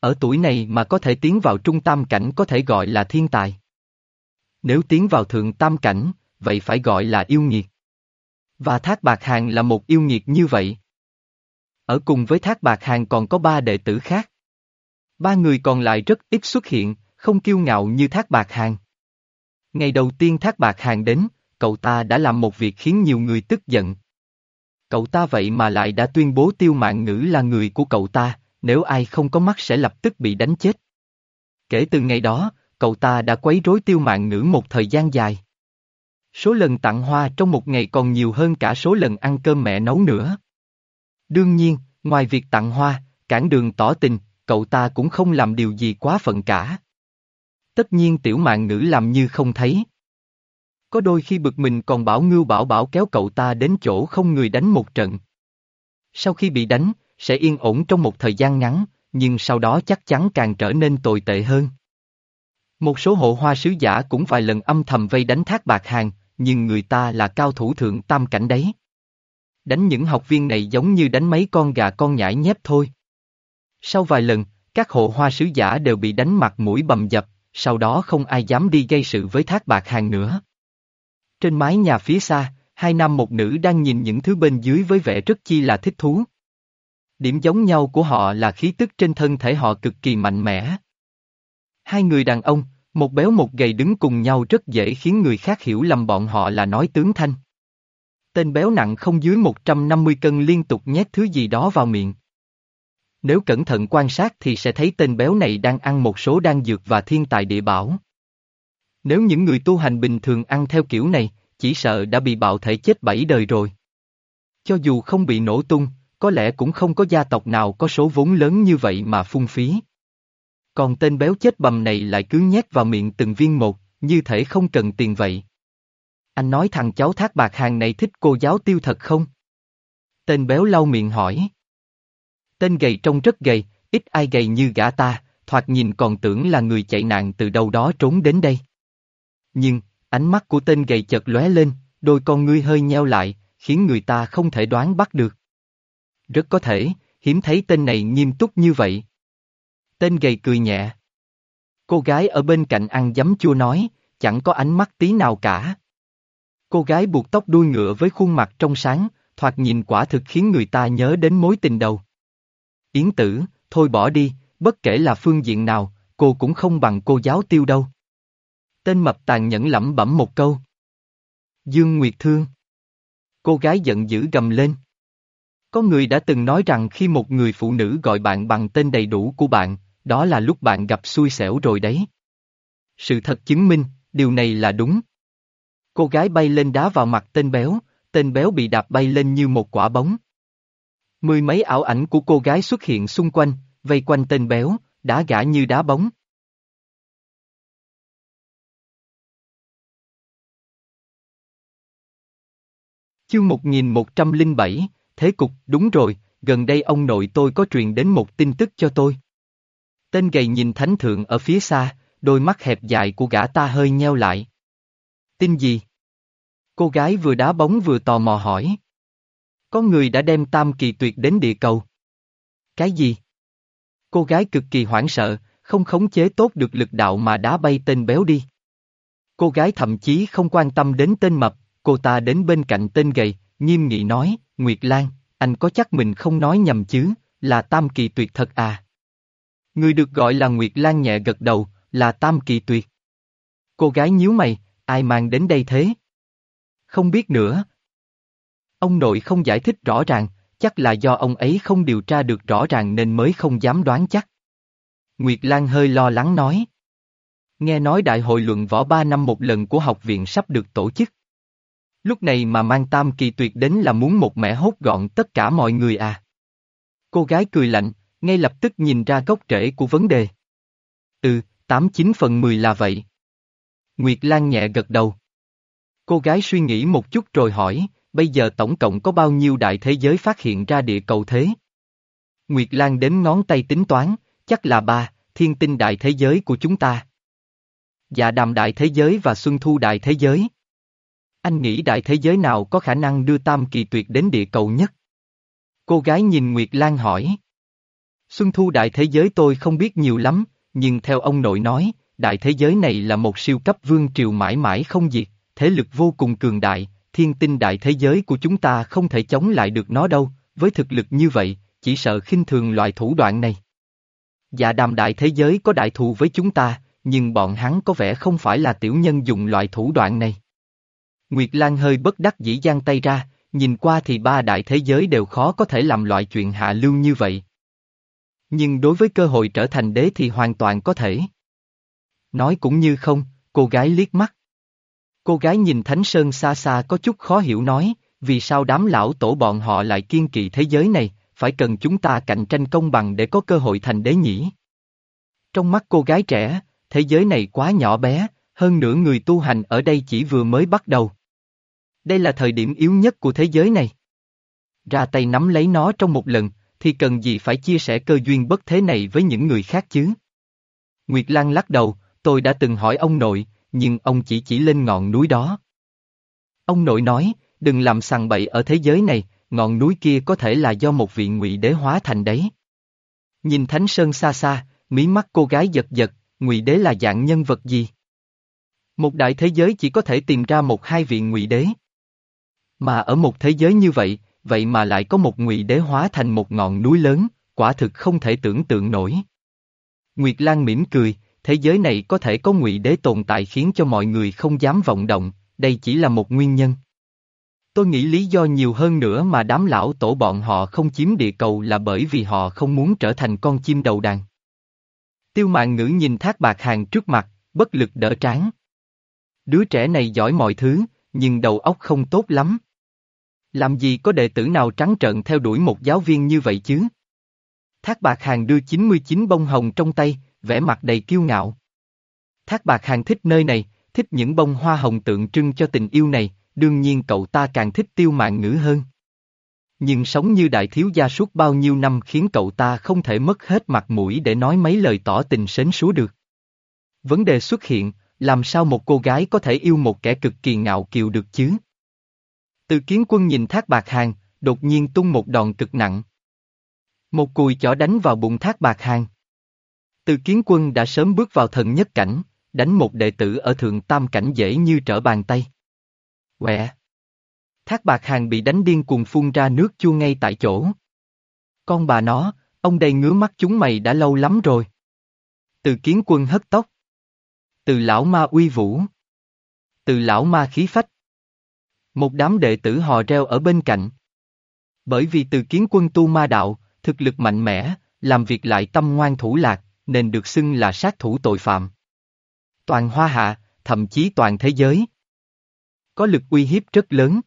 Ở tuổi này mà có thể tiến vào trung tam cảnh có thể gọi là thiên tài. Nếu tiến vào thượng tam cảnh, vậy phải gọi là yêu nghiệt. Và Thác Bạc Hàng là một yêu nghiệt như vậy. Ở cùng với Thác Bạc Hàng còn có ba đệ tử khác. Ba người còn lại rất ít xuất hiện, không kiêu ngạo như Thác Bạc Hàng. Ngày đầu tiên Thác Bạc Hàng đến, cậu ta đã làm một việc khiến nhiều người tức giận. Cậu ta vậy mà lại đã tuyên bố tiêu mạng ngữ là người của cậu ta, nếu ai không có mắt sẽ lập tức bị đánh chết. Kể từ ngày đó, cậu ta đã quấy rối tiêu mạng ngữ một thời gian dài. Số lần tặng hoa trong một ngày còn nhiều hơn cả số lần ăn cơm mẹ nấu nữa. Đương nhiên, ngoài việc tặng hoa, cản đường tỏ tình, cậu ta cũng không làm điều gì quá phận cả. Tất nhiên tiểu mạng ngữ làm như không thấy. Có đôi khi bực mình còn bảo ngưu bảo bảo kéo cậu ta đến chỗ không người đánh một trận. Sau khi bị đánh, sẽ yên ổn trong một thời gian ngắn, nhưng sau đó chắc chắn càng trở nên tồi tệ hơn. Một số hộ hoa sứ giả cũng vài lần âm thầm vây đánh thác bạc hàng, nhưng người ta là cao thủ thượng tam cảnh đấy. Đánh những học viên này giống như đánh mấy con gà con nhãi nhép thôi. Sau vài lần, các hộ hoa sứ giả đều bị đánh mặt mũi bầm dập, sau đó không ai dám đi gây sự với thác bạc hàng nữa. Trên mái nhà phía xa, hai nam một nữ đang nhìn những thứ bên dưới với vẻ rất chi là thích thú. Điểm giống nhau của họ là khí tức trên thân thể họ cực kỳ mạnh mẽ. Hai người đàn ông, một béo một gầy đứng cùng nhau rất dễ khiến người khác hiểu lầm bọn họ là nói tướng thanh. Tên béo nặng không dưới 150 cân liên tục nhét thứ gì đó vào miệng. Nếu cẩn thận quan sát thì sẽ thấy tên béo này đang ăn một số đan dược và thiên tài địa bảo. Nếu những người tu hành bình thường ăn theo kiểu này, chỉ sợ đã bị bạo thể chết bảy đời rồi. Cho dù không bị nổ tung, có lẽ cũng không có gia tộc nào có số vốn lớn như vậy mà phung phí. Còn tên béo chết bầm này lại cứ nhét vào miệng từng viên một, như thể không cần tiền vậy. Anh nói thằng cháu thác bạc hàng này thích cô giáo tiêu thật không? Tên béo lau miệng hỏi. Tên gầy trông rất gầy, ít ai gầy như gã ta, thoạt nhìn còn tưởng là người chạy nạn từ đâu đó trốn đến đây. Nhưng, ánh mắt của tên gầy chợt lóe lên, đôi con ngươi hơi nheo lại, khiến người ta không thể đoán bắt được. Rất có thể, hiếm thấy tên này nghiêm túc như vậy. Tên gầy cười nhẹ. Cô gái ở bên cạnh ăn giấm chua nói, chẳng có ánh mắt tí nào cả. Cô gái buộc tóc đuôi ngựa với khuôn mặt trong sáng, thoạt nhìn quả thực khiến người ta nhớ đến mối tình đầu. Yến tử, thôi bỏ đi, bất kể là phương diện nào, cô cũng không bằng cô giáo tiêu đâu. Tên mập tàn nhẫn lẩm bẩm một câu. Dương Nguyệt Thương. Cô gái giận dữ gầm lên. Có người đã từng nói rằng khi một người phụ nữ gọi bạn bằng tên đầy đủ của bạn, đó là lúc bạn gặp xui xẻo rồi đấy. Sự thật chứng minh, điều này là đúng. Cô gái bay lên đá vào mặt tên béo, tên béo bị đạp bay lên như một quả bóng. Mười mấy ảo ảnh của cô gái xuất hiện xung quanh, vây quanh tên béo, đá gã như đá bóng. Chương 1107, Thế cục, đúng rồi, gần đây ông nội tôi có truyền đến một tin tức cho tôi. Tên gầy nhìn thánh thượng ở phía xa, đôi mắt hẹp dài của gã ta hơi nheo lại. Tin gì? Cô gái vừa đá bóng vừa tò mò hỏi. Có người đã đem tam kỳ tuyệt đến địa cầu. Cái gì? Cô gái cực kỳ hoảng sợ, không khống chế tốt được lực đạo mà đá bay tên béo đi. Cô gái thậm chí không quan tâm đến tên mập, cô ta đến bên cạnh tên gầy, nghiêm nghị nói, Nguyệt Lan, anh có chắc mình không nói nhầm chứ, là tam kỳ tuyệt thật à? Người được gọi là Nguyệt Lan nhẹ gật đầu, là tam kỳ tuyệt. Cô gái nhíu mày, ai mang đến đây thế? Không biết nữa. Ông nội không giải thích rõ ràng, chắc là do ông ấy không điều tra được rõ ràng nên mới không dám đoán chắc. Nguyệt Lan hơi lo lắng nói. Nghe nói đại hội luận võ ba năm một lần của học viện sắp được tổ chức. Lúc này mà mang tam kỳ tuyệt đến là muốn một mẻ hốt gọn tất cả mọi người à. Cô gái cười lạnh, ngay lập tức nhìn ra gốc rễ của vấn đề. Ừ, tám chín phần mười là vậy. Nguyệt Lan nhẹ gật đầu. Cô gái suy nghĩ một chút rồi hỏi, bây giờ tổng cộng có bao nhiêu đại thế giới phát hiện ra địa cầu thế? Nguyệt Lan đếm ngón tay tính toán, chắc là ba, thiên tinh đại thế giới của chúng ta. Dạ đàm đại thế giới và xuân thu đại thế giới. Anh nghĩ đại thế giới nào có khả năng đưa tam kỳ tuyệt đến địa cầu nhất? Cô gái nhìn Nguyệt Lan hỏi. Xuân thu đại thế giới tôi không biết nhiều lắm, nhưng theo ông nội nói, đại thế giới này là một siêu cấp vương triều mãi mãi không diệt, thế lực vô cùng cường đại, thiên tinh đại thế giới của chúng ta không thể chống lại được nó đâu, với thực lực như vậy, chỉ sợ khinh thường loại thủ đoạn này. Dạ đàm đại thế giới có đại thù với chúng ta, nhưng bọn hắn có vẻ không phải là tiểu nhân dùng loại thủ đoạn này. Nguyệt Lan hơi bất đắc dĩ giang tay ra, nhìn qua thì ba đại thế giới đều khó có thể làm loại chuyện hạ lưu như vậy. Nhưng đối với cơ hội trở thành đế thì hoàn toàn có thể. Nói cũng như không, cô gái liếc mắt. Cô gái nhìn Thánh Sơn xa xa có chút khó hiểu nói, vì sao đám lão tổ bọn họ lại kiên kỵ thế giới này, phải cần chúng ta cạnh tranh công bằng để có cơ hội thành đế nhỉ? Trong mắt cô gái trẻ, thế giới này quá nhỏ bé, hơn nữa người tu hành ở đây chỉ vừa mới bắt đầu. Đây là thời điểm yếu nhất của thế giới này. Ra tay nắm lấy nó trong một lần, thì cần gì phải chia sẻ cơ duyên bất thế này với những người khác chứ? Nguyệt Lan lắc đầu, tôi đã từng hỏi ông nội, nhưng ông chỉ chỉ lên ngọn núi đó. Ông nội nói, đừng làm sằng bậy ở thế giới này, ngọn núi kia có thể là do một vị ngụy đế hóa thành đấy. Nhìn Thánh Sơn xa xa, mí mắt cô gái giật giật, ngụy đế là dạng nhân vật gì? Một đại thế giới chỉ có thể tìm ra một hai vị ngụy đế. Mà ở một thế giới như vậy, vậy mà lại có một ngụy đế hóa thành một ngọn núi lớn, quả thực không thể tưởng tượng nổi. Nguyệt Lan mỉm cười, thế giới này có thể có ngụy đế tồn tại khiến cho mọi người không dám vọng động, đây chỉ là một nguyên nhân. Tôi nghĩ lý do nhiều hơn nữa mà đám lão tổ bọn họ không chiếm địa cầu là bởi vì họ không muốn trở thành con chim đầu đàn. Tiêu mạng ngữ nhìn thác bạc hàng trước mặt, bất lực đỡ tráng. Đứa trẻ này giỏi mọi thứ, nhưng đầu óc không tốt lắm. Làm gì có đệ tử nào trắng trợn theo đuổi một giáo viên như vậy chứ? Thác bạc hàng đưa 99 bông hồng trong tay, vẻ mặt đầy kiêu ngạo. Thác bạc hàng thích nơi này, thích những bông hoa hồng tượng trưng cho tình yêu này, đương nhiên cậu ta càng thích tiêu mạng ngữ hơn. nhưng sống như đại thiếu gia suốt bao nhiêu năm khiến cậu ta không thể mất hết mặt mũi để nói mấy lời tỏ tình sến súa được. Vấn đề xuất hiện, làm sao một cô gái có thể yêu một kẻ cực kỳ ngạo kiều được chứ? Từ kiến quân nhìn thác bạc hàng, đột nhiên tung một đòn cực nặng. Một cùi chỏ đánh vào bụng thác bạc hàng. Từ kiến quân đã sớm bước vào thần nhất cảnh, đánh một đệ tử ở thượng tam cảnh dễ như trở bàn tay. Quẹ! Thác bạc hàng bị đánh điên cuồng phun ra nước chua ngay tại chỗ. Con bà nó, ông đây ngứa mắt chúng mày đã lâu lắm rồi. Từ kiến quân hất tóc. Từ lão ma uy vũ. Từ lão ma khí phách. Một đám đệ tử hò reo ở bên cạnh. Bởi vì từ kiến quân tu ma đạo, thực lực mạnh mẽ, làm việc lại tâm ngoan thủ lạc, nên được xưng là sát thủ tội phạm. Toàn hoa hạ, thậm chí toàn thế giới. Có lực uy hiếp rất lớn.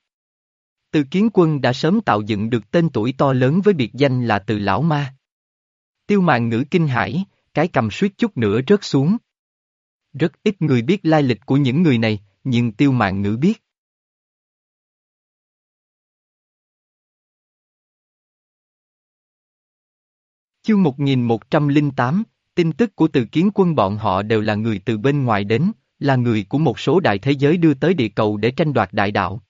Từ kiến quân đã sớm tạo dựng được tên tuổi to lớn với biệt danh là từ lão ma. Tiêu mạng ngữ kinh hải, cái cầm suýt chút nữa rớt xuống. Rất ít người biết lai lịch của những người này, nhưng tiêu mạng ngữ biết. Chương 1108, tin tức của từ kiến quân bọn họ đều là người từ bên ngoài đến, là người của một số đại thế giới đưa tới địa cầu để tranh đoạt đại đạo.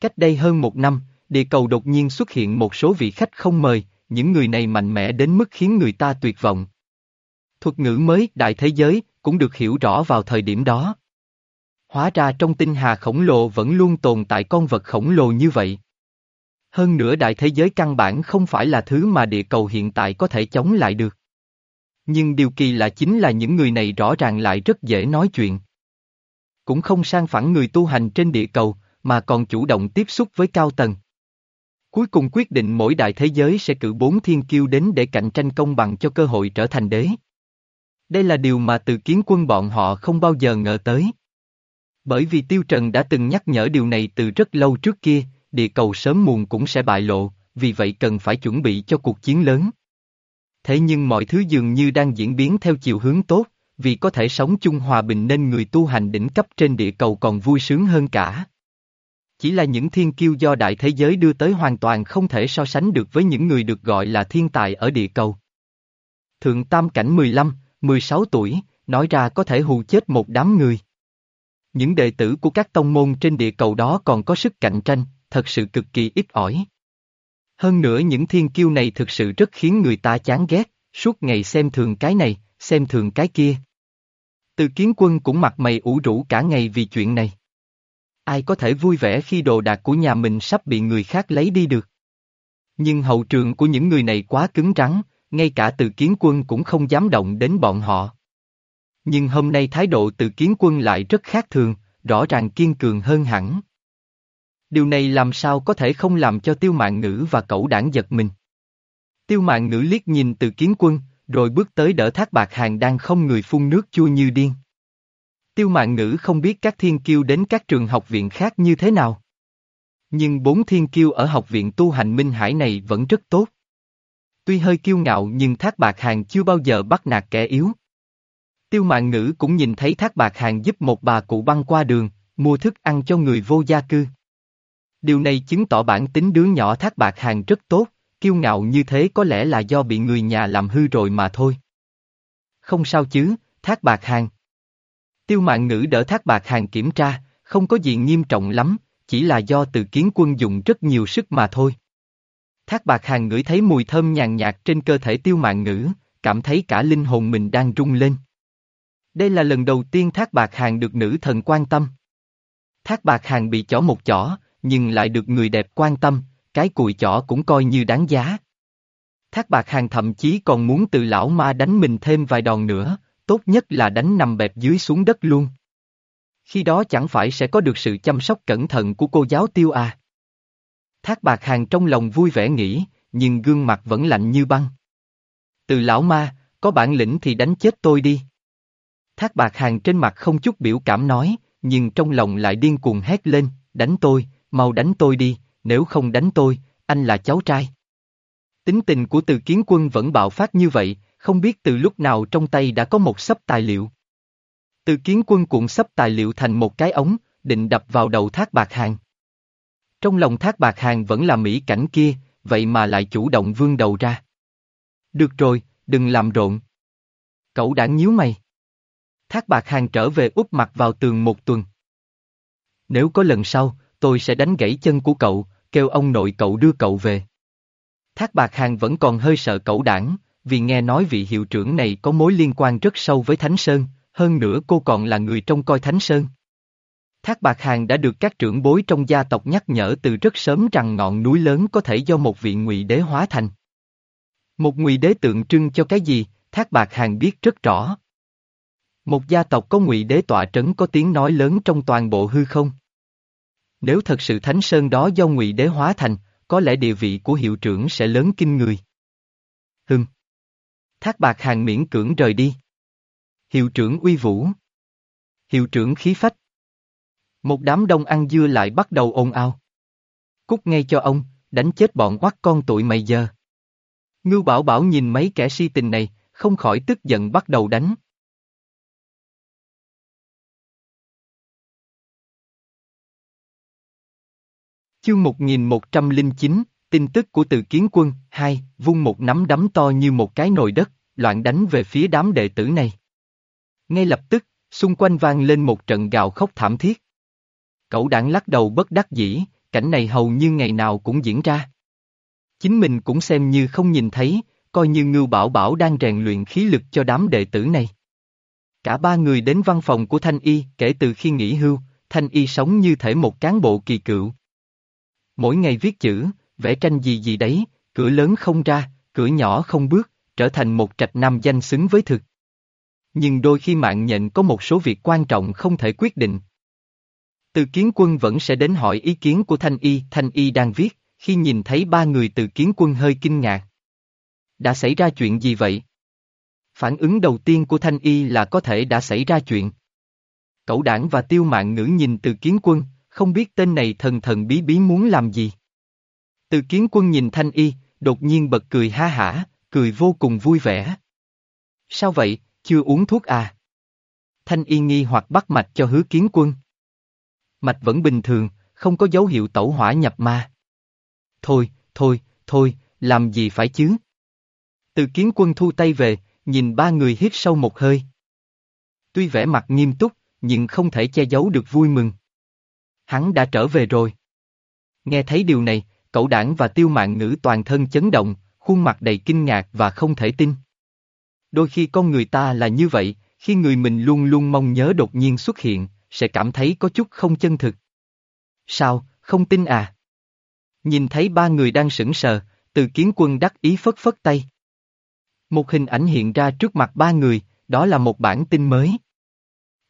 Cách đây hơn một năm, địa cầu đột nhiên xuất hiện một số vị khách không mời, những người này mạnh mẽ đến mức khiến người ta tuyệt vọng. Thuật ngữ mới đại thế giới cũng được hiểu rõ vào thời điểm đó. Hóa ra trong tinh hà khổng lồ vẫn luôn tồn tại con vật khổng lồ như vậy. Hơn nữa đại thế giới căn bản không phải là thứ mà địa cầu hiện tại có thể chống lại được. Nhưng điều kỳ lạ chính là những người này rõ ràng lại rất dễ nói chuyện. Cũng không sang phẳng người tu hành trên địa cầu, mà còn chủ động tiếp xúc với cao tầng. Cuối cùng quyết định mỗi đại thế giới sẽ cử bốn thiên kiêu đến để cạnh tranh công bằng cho cơ hội trở thành đế. Đây là điều mà từ kiến quân bọn họ không bao giờ ngờ tới. Bởi vì Tiêu Trần đã từng nhắc nhở điều này từ rất lâu trước kia, địa cầu sớm muộn cũng sẽ bại lộ, vì vậy cần phải chuẩn bị cho cuộc chiến lớn. Thế nhưng mọi thứ dường như đang diễn biến theo chiều hướng tốt, vì có thể sống chung hòa bình nên người tu hành đỉnh cấp trên địa cầu còn vui sướng hơn cả. Chỉ là những thiên kiêu do đại thế giới đưa tới hoàn toàn không thể so sánh được với những người được gọi là thiên tài ở địa cầu. Thượng Tam Cảnh 15, 16 tuổi, nói ra có thể hù chết một đám người. Những đệ tử của các tông môn trên địa cầu đó còn có sức cạnh tranh, thật sự cực kỳ ít ỏi. Hơn nữa những thiên kiêu này thực sự rất khiến người ta chán ghét, suốt ngày xem thường cái này, xem thường cái kia. Từ kiến quân cũng mặt mày ủ rũ cả ngày vì chuyện này. Ai có thể vui vẻ khi đồ đạc của nhà mình sắp bị người khác lấy đi được. Nhưng hậu trường của những người này quá cứng rắn, ngay cả từ kiến quân cũng không dám động đến bọn họ. Nhưng hôm nay thái độ từ kiến quân lại rất khác thường, rõ ràng kiên cường hơn hẳn. Điều này làm sao có thể không làm cho tiêu mạng ngữ và cậu đảng giật mình. Tiêu mạng ngữ liếc nhìn từ kiến quân, rồi bước tới đỡ thác bạc hàng đang không người phun nước chua như điên. Tiêu mạng ngữ không biết các thiên kiêu đến các trường học viện khác như thế nào. Nhưng bốn thiên kiêu ở học viện tu hành Minh Hải này vẫn rất tốt. Tuy hơi kiêu ngạo nhưng thác bạc hàng chưa bao giờ bắt nạt kẻ yếu. Tiêu mạng ngữ cũng nhìn thấy thác bạc hàng giúp một bà cụ băng qua đường, mua thức ăn cho người vô gia cư. Điều này chứng tỏ bản tính đứa nhỏ thác bạc hàng rất tốt, kiêu ngạo như thế có lẽ là do bị người nhà làm hư rồi mà thôi. Không sao chứ, thác bạc hàng. Tiêu mạng ngữ đỡ thác bạc hàng kiểm tra, không có gì nghiêm trọng lắm, chỉ là do từ kiến quân dùng rất nhiều sức mà thôi. Thác bạc hàng ngửi thấy mùi thơm nhàn nhạt trên cơ thể tiêu mạng ngữ, cảm thấy cả linh hồn mình đang rung lên. Đây là lần đầu tiên thác bạc hàng được nữ thần quan tâm. Thác bạc hàng bị chỏ một chỏ, nhưng lại được người đẹp quan tâm, cái cùi chỏ cũng coi như đáng giá. Thác bạc hàng thậm chí còn muốn từ lão ma đánh mình thêm vài đòn nữa, tốt nhất là đánh nằm bẹp dưới xuống đất luôn. Khi đó chẳng phải sẽ có được sự chăm sóc cẩn thận của cô giáo tiêu à. Thác bạc hàng trong lòng vui vẻ nghĩ, nhưng gương mặt vẫn lạnh như băng. Từ lão ma, có bản lĩnh thì đánh chết tôi đi. Thác bạc hàng trên mặt không chút biểu cảm nói, nhưng trong lòng lại điên cuồng hét lên, đánh tôi, mau đánh tôi đi, nếu không đánh tôi, anh là cháu trai. Tính tình của từ kiến quân vẫn bạo phát như vậy, không biết từ lúc nào trong tay đã có một sấp tài liệu. Từ kiến quân cuộn sấp tài liệu thành một cái ống, định đập vào đầu thác bạc hàng. Trong lòng thác bạc hàng vẫn là mỹ cảnh kia, vậy mà lại chủ động vươn đầu ra. Được rồi, đừng làm rộn. Cậu đã nhíu mày. Thác bạc hàng trở về úp mặt vào tường một tuần. Nếu có lần sau, tôi sẽ đánh gãy chân của cậu, kêu ông nội cậu đưa cậu về. Thác bạc hàng vẫn còn hơi sợ cậu đảng, vì nghe nói vị hiệu trưởng này có mối liên quan rất sâu với Thánh Sơn, hơn nữa cô còn là người trông coi Thánh Sơn. Thác Bạc Hàng đã được các trưởng bối trong gia tộc nhắc nhở từ rất sớm rằng ngọn núi lớn có thể do một vị ngụy đế hóa thành. Một ngụy đế tượng trưng cho cái gì, Thác Bạc Hàng biết rất rõ. Một gia tộc có ngụy đế tọa trấn có tiếng nói lớn trong toàn bộ hư không. Nếu thật sự Thánh Sơn đó do ngụy đế hóa thành, có lẽ địa vị của hiệu trưởng sẽ lớn kinh người. Hưng. Thác Bạc Hàng miễn cưỡng rời đi. Hiệu trưởng uy vũ. Hiệu trưởng khí phách. Một đám đông ăn dưa lại bắt đầu ồn ào. Cút ngay cho ông, đánh chết bọn quắc con tụi mày giờ. Ngưu Bảo Bảo nhìn mấy kẻ si tình này, không khỏi tức giận bắt đầu đánh. Chương 1109, tin tức của từ kiến quân, hai, vung một nắm đấm to như một cái nồi đất, loạn đánh về phía đám đệ tử này. Ngay lập tức, xung quanh vang lên một trận gào khóc thảm thiết. Cậu đảng lắc đầu bất đắc dĩ, cảnh này hầu như ngày nào cũng diễn ra. Chính mình cũng xem như không nhìn thấy, coi như Ngưu Bảo Bảo đang rèn luyện khí lực cho đám đệ tử này. Cả ba người đến văn phòng của Thanh Y, kể từ khi nghỉ hưu, Thanh Y sống như thể một cán bộ kỳ cựu. Mỗi ngày viết chữ, vẽ tranh gì gì đấy, cửa lớn không ra, cửa nhỏ không bước, trở thành một trạch nam danh xứng với thực. Nhưng đôi khi mạng nhện có một số việc quan trọng không thể quyết định. Từ kiến quân vẫn sẽ đến hỏi ý kiến của Thanh Y, Thanh Y đang viết, khi nhìn thấy ba người từ kiến quân hơi kinh ngạc. Đã xảy ra chuyện gì vậy? Phản ứng đầu tiên của Thanh Y là có thể đã xảy ra chuyện. Cậu đảng và tiêu mạng ngữ nhìn từ kiến quân, không biết tên này thần thần bí bí muốn làm gì. Từ kiến quân nhìn Thanh Y, đột nhiên bật cười ha hả, cười vô cùng vui vẻ. Sao vậy, chưa uống thuốc à? Thanh Y nghi hoặc bắt mạch cho hứa kiến quân. Mạch vẫn bình thường, không có dấu hiệu tẩu hỏa nhập ma. Thôi, thôi, thôi, làm gì phải chứ? Từ kiến quân thu tay về, nhìn ba người hít sâu một hơi. Tuy vẻ mặt nghiêm túc, nhưng không thể che giấu được vui mừng. Hắn đã trở về rồi. Nghe thấy điều này, cậu đảng và tiêu mạng ngữ toàn thân chấn động, khuôn mặt đầy kinh ngạc và không thể tin. Đôi khi con người ta là như vậy, khi người mình luôn luôn mong nhớ đột nhiên xuất hiện, sẽ cảm thấy có chút không chân thực. Sao, không tin à? Nhìn thấy ba người đang sững sờ, từ kiến quân đắc ý phất phất tay. Một hình ảnh hiện ra trước mặt ba người, đó là một bản tin mới.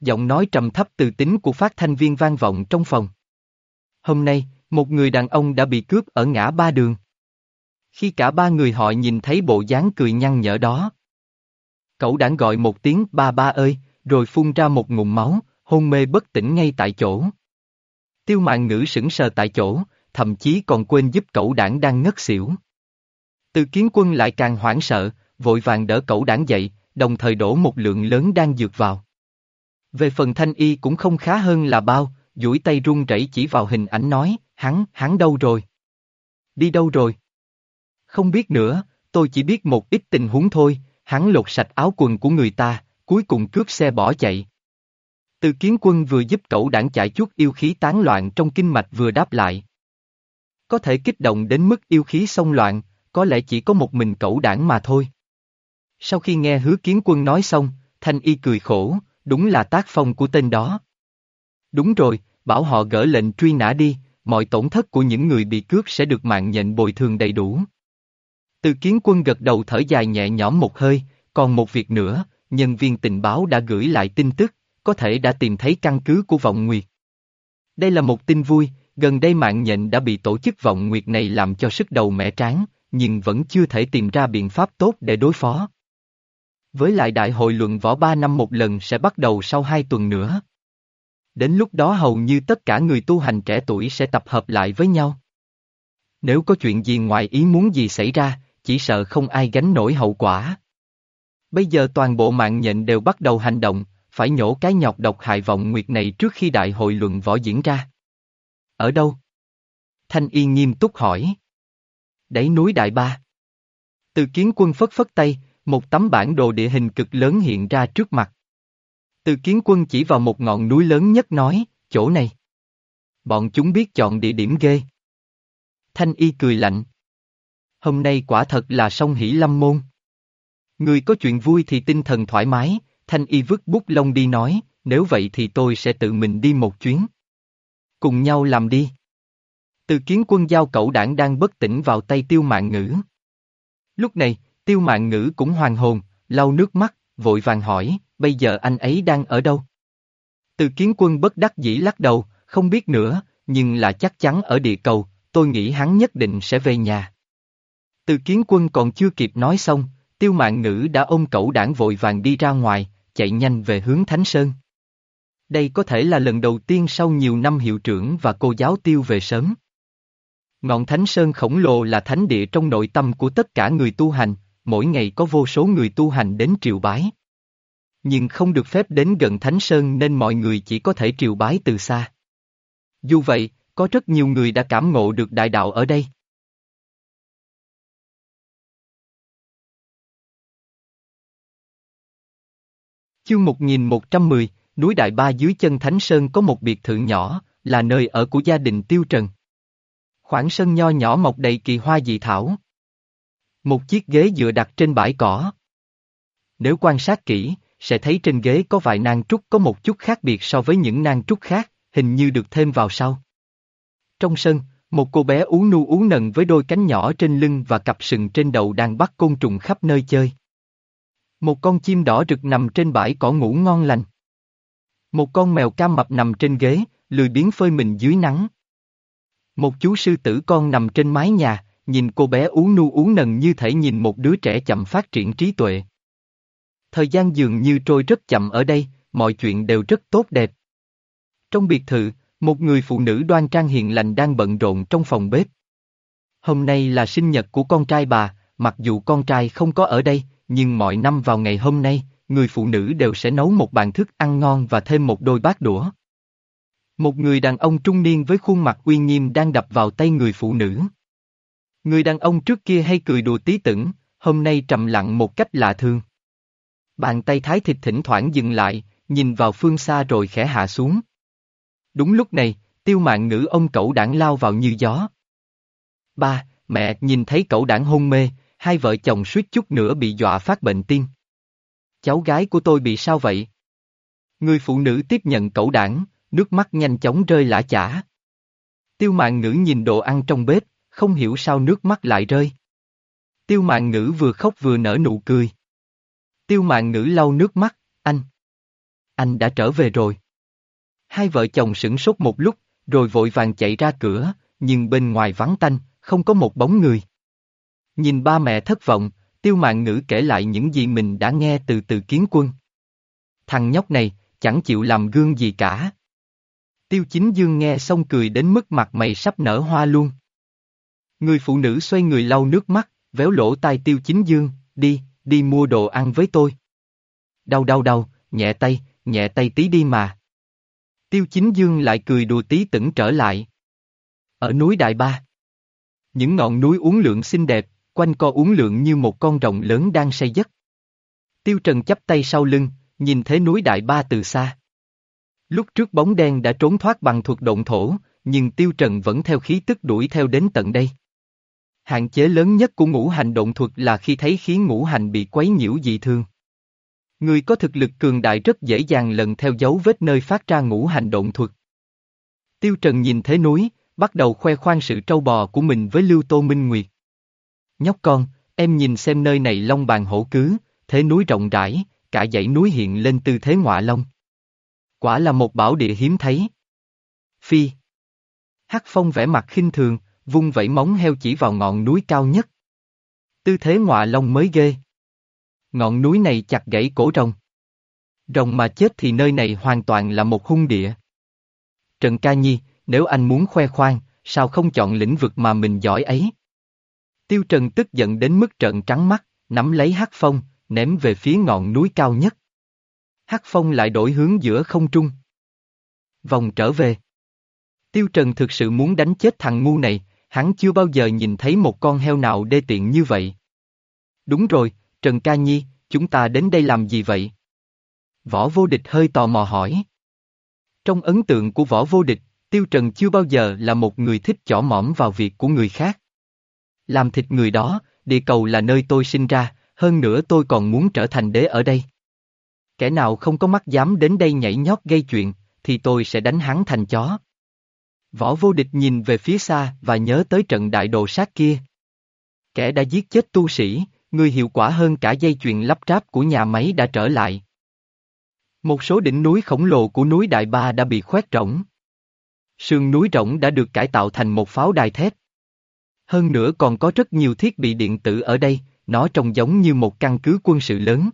Giọng nói trầm thấp từ tính của phát thanh viên vang vọng trong phòng. Hôm nay, một người đàn ông đã bị cướp ở ngã ba đường. Khi cả ba người họ nhìn thấy bộ dáng cười nhăn nhở đó. Cậu đã gọi một tiếng ba ba ơi, rồi phun ra một ngụm máu, hôn mê bất tỉnh ngay tại chỗ. Tiêu mạng ngữ sững sờ tại chỗ, thậm chí còn quên giúp cậu đảng đang ngất xỉu. Từ kiến quân lại càng hoảng sợ, vội vàng đỡ cậu đảng dậy, đồng thời đổ một lượng lớn đang dược vào. Về phần thanh y cũng không khá hơn là bao, duỗi tay run rẩy chỉ vào hình ảnh nói, hắn, hắn đâu rồi? Đi đâu rồi? Không biết nữa, tôi chỉ biết một ít tình huống thôi, hắn lột sạch áo quần của người ta, cuối cùng cướp xe bỏ chạy. Từ kiến quân vừa giúp cậu đảng chạy chút yêu khí tán loạn trong kinh mạch vừa đáp lại. Có thể kích động đến mức yêu khí xông loạn, có lẽ chỉ có một mình cậu đảng mà thôi. Sau khi nghe hứa kiến quân nói xong, Thanh Y cười khổ, đúng là tác phong của tên đó. Đúng rồi, bảo họ gỡ lệnh truy nã đi, mọi tổn thất của những người bị cướp sẽ được mạng nhện bồi thường đầy đủ. Từ kiến quân gật đầu thở dài nhẹ nhõm một hơi, còn một việc nữa, nhân viên tình báo đã gửi lại tin tức, có thể đã tìm thấy căn cứ của vọng nguyệt. Đây là một tin vui, gần đây mạng nhện đã bị tổ chức vọng nguyệt này làm cho sức đầu mẻ tráng, nhưng vẫn chưa thể tìm ra biện pháp tốt để đối phó. Với lại đại hội luận võ ba năm một lần sẽ bắt đầu sau hai tuần nữa. Đến lúc đó hầu như tất cả người tu hành trẻ tuổi sẽ tập hợp lại với nhau. Nếu có chuyện gì ngoài ý muốn gì xảy ra, chỉ sợ không ai gánh nổi hậu quả. Bây giờ toàn bộ mạng nhện đều bắt đầu hành động, phải nhổ cái nhọc độc hại vọng nguyệt này trước khi đại hội luận võ diễn ra. Ở đâu? Thanh Y nghiêm túc hỏi. Đáy núi Đại Ba. Từ kiến quân phất phất tay, một tấm bản đồ địa hình cực lớn hiện ra trước mặt. Từ kiến quân chỉ vào một ngọn núi lớn nhất nói, chỗ này. Bọn chúng biết chọn địa điểm ghê. Thanh Y cười lạnh. Hôm nay quả thật là sông hỷ lâm môn. Người có chuyện vui thì tinh thần thoải mái, Thanh Y vứt bút lông đi nói, nếu vậy thì tôi sẽ tự mình đi một chuyến. Cùng nhau làm đi. Từ kiến quân giao cậu đảng đang bất tỉnh vào tay tiêu mạng ngữ. Lúc này, tiêu mạng ngữ cũng hoàn hồn, lau nước mắt, vội vàng hỏi, bây giờ anh ấy đang ở đâu? Từ kiến quân bất đắc dĩ lắc đầu, không biết nữa, nhưng là chắc chắn ở địa cầu, tôi nghĩ hắn nhất định sẽ về nhà. Từ kiến quân còn chưa kịp nói xong, tiêu mạng ngữ đã ôm cậu đảng vội vàng đi ra ngoài, chạy nhanh về hướng Thánh Sơn. Đây có thể là lần đầu tiên sau nhiều năm hiệu trưởng và cô giáo tiêu về sớm. Ngọn Thánh Sơn khổng lồ là thánh địa trong nội tâm của tất cả người tu hành, mỗi ngày có vô số người tu hành đến triều bái. Nhưng không được phép đến gần Thánh Sơn nên mọi người chỉ có thể triều bái từ xa. Dù vậy, có rất nhiều người đã cảm ngộ được đại đạo ở đây. Chương 1110, núi Đại Ba dưới chân Thánh Sơn có một biệt thự nhỏ, là nơi ở của gia đình Tiêu Trần. Khoảng sân nho nhỏ mọc đầy kỳ hoa dị thảo. Một chiếc ghế dựa đặt trên bãi cỏ. Nếu quan sát kỹ, sẽ thấy trên ghế có vài nang trúc có một chút khác biệt so với những nang trúc khác, hình như được thêm vào sau. Trong sân, một cô bé ú nu ú nần với đôi cánh nhỏ trên lưng và cặp sừng trên đầu đang bắt côn trùng khắp nơi chơi. Một con chim đỏ rực nằm trên bãi cỏ ngủ ngon lành. Một con mèo cam mập nằm trên ghế, lười biếng phơi mình dưới nắng. Một chú sư tử con nằm trên mái nhà, nhìn cô bé uống nu uống nần như thể nhìn một đứa trẻ chậm phát triển trí tuệ. Thời gian dường như trôi rất chậm ở đây, mọi chuyện đều rất tốt đẹp. Trong biệt thự, một người phụ nữ đoan trang hiền lành đang bận rộn trong phòng bếp. Hôm nay là sinh nhật của con trai bà, mặc dù con trai không có ở đây, nhưng mọi năm vào ngày hôm nay, người phụ nữ đều sẽ nấu một bàn thức ăn ngon và thêm một đôi bát đũa. Một người đàn ông trung niên với khuôn mặt uy nghiêm đang đập vào tay người phụ nữ. Người đàn ông trước kia hay cười đùa tí tửng, hôm nay trầm lặng một cách lạ thương. Bàn tay thái thịt thỉnh thoảng dừng lại, nhìn vào phương xa rồi khẽ hạ xuống. Đúng lúc này, tiêu mạng ngữ ông cậu đảng lao vào như gió. Ba, mẹ nhìn thấy cậu đảng hôn mê, hai vợ chồng suýt chút nữa bị dọa phát bệnh tim. Cháu gái của tôi bị sao vậy? Người phụ nữ tiếp nhận cậu đảng, nước mắt nhanh chóng rơi lã chả. Tiêu mạng ngữ nhìn đồ ăn trong bếp, không hiểu sao nước mắt lại rơi. Tiêu mạng ngữ vừa khóc vừa nở nụ cười. Tiêu mạng ngữ lau nước mắt, anh. Anh đã trở về rồi. Hai vợ chồng sửng sốt một lúc, rồi vội vàng chạy ra cửa, nhưng bên ngoài vắng tanh, không có một bóng người. Nhìn ba mẹ thất vọng, tiêu mạng ngữ kể lại những gì mình đã nghe từ từ kiến quân. Thằng nhóc này, chẳng chịu làm gương gì cả. Tiêu chính dương nghe xong cười đến mức mặt mày sắp nở hoa luôn. Người phụ nữ xoay người lau nước mắt, véo lỗ tai tiêu chính dương, đi, đi mua đồ ăn với tôi. Đau đau đau, nhẹ tay, nhẹ tay tí đi mà. Tiêu chính dương lại cười đùa tí tửng trở lại. Ở núi Đại Ba. Những ngọn núi uốn lượn xinh đẹp, quanh co uốn lượn như một con rồng lớn đang say giấc. Tiêu Trần chắp tay sau lưng, nhìn thế núi Đại Ba từ xa. Lúc trước bóng đen đã trốn thoát bằng thuật động thổ, nhưng Tiêu Trần vẫn theo khí tức đuổi theo đến tận đây. Hạn chế lớn nhất của ngũ hành động thuật là khi thấy khiến ngũ hành bị quấy nhiễu dị thường. Người có thực lực cường đại rất dễ dàng lần theo dấu vết nơi phát ra ngũ hành động thuật. Tiêu Trần nhìn thế núi, bắt đầu khoe khoang sự trâu bò của mình với Lưu Tô Minh Nguyệt. Nhóc con, em nhìn xem nơi này long bàn hổ cứ, thế núi rộng rãi, cả dãy núi hiện lên tư thế ngọa long. Quả là một bảo địa hiếm thấy. Phi. Hắc Phong vẽ mặt khinh thường, vung vẩy móng heo chỉ vào ngọn núi cao nhất. Tư thế ngọa long mới ghê. Ngọn núi này chặt gãy cổ rồng. Rồng mà chết thì nơi này hoàn toàn là một hung địa. Trần Ca Nhi, nếu anh muốn khoe khoang, sao không chọn lĩnh vực mà mình giỏi ấy? Tiêu Trần tức giận đến mức trợn trắng mắt, nắm lấy Hắc Phong, ném về phía ngọn núi cao nhất. Hắc Phong lại đổi hướng giữa không trung. Vòng trở về. Tiêu Trần thực sự muốn đánh chết thằng ngu này, hắn chưa bao giờ nhìn thấy một con heo nào đê tiện như vậy. Đúng rồi, Trần Ca Nhi, chúng ta đến đây làm gì vậy? Võ vô địch hơi tò mò hỏi. Trong ấn tượng của võ vô địch, Tiêu Trần chưa bao giờ là một người thích chỏ mỏm vào việc của người khác. Làm thịt người đó, địa cầu là nơi tôi sinh ra, hơn nữa tôi còn muốn trở thành đế ở đây. Kẻ nào không có mắt dám đến đây nhảy nhót gây chuyện, thì tôi sẽ đánh hắn thành chó. Võ vô địch nhìn về phía xa và nhớ tới trận đại đồ sát kia. Kẻ đã giết chết tu sĩ, người hiệu quả hơn cả dây chuyền lắp ráp của nhà máy đã trở lại. Một số đỉnh núi khổng lồ của núi Đại Ba đã bị khoét rỗng. Sườn núi rỗng đã được cải tạo thành một pháo đài thép. Hơn nữa còn có rất nhiều thiết bị điện tử ở đây, nó trông giống như một căn cứ quân sự lớn.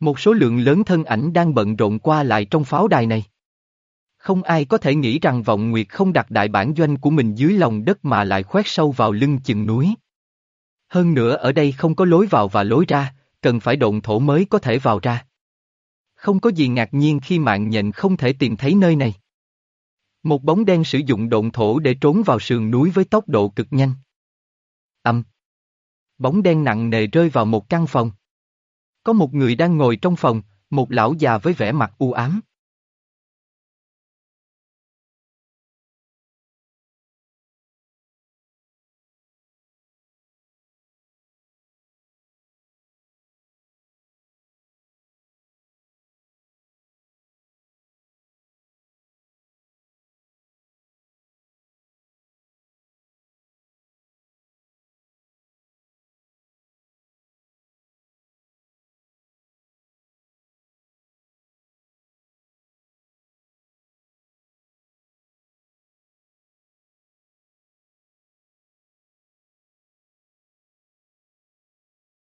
Một số lượng lớn thân ảnh đang bận rộn qua lại trong pháo đài này. Không ai có thể nghĩ rằng vọng nguyệt không đặt đại bản doanh của mình dưới lòng đất mà lại khoét sâu vào lưng chừng núi. Hơn nữa ở đây không có lối vào và lối ra, cần phải động thổ mới có thể vào ra. Không có gì ngạc nhiên khi mạng nhện không thể tìm thấy nơi này. Một bóng đen sử dụng động thổ để trốn vào sườn núi với tốc độ cực nhanh. Âm. Bóng đen nặng nề rơi vào một căn phòng. Có một người đang ngồi trong phòng, một lão già với vẻ mặt u ám.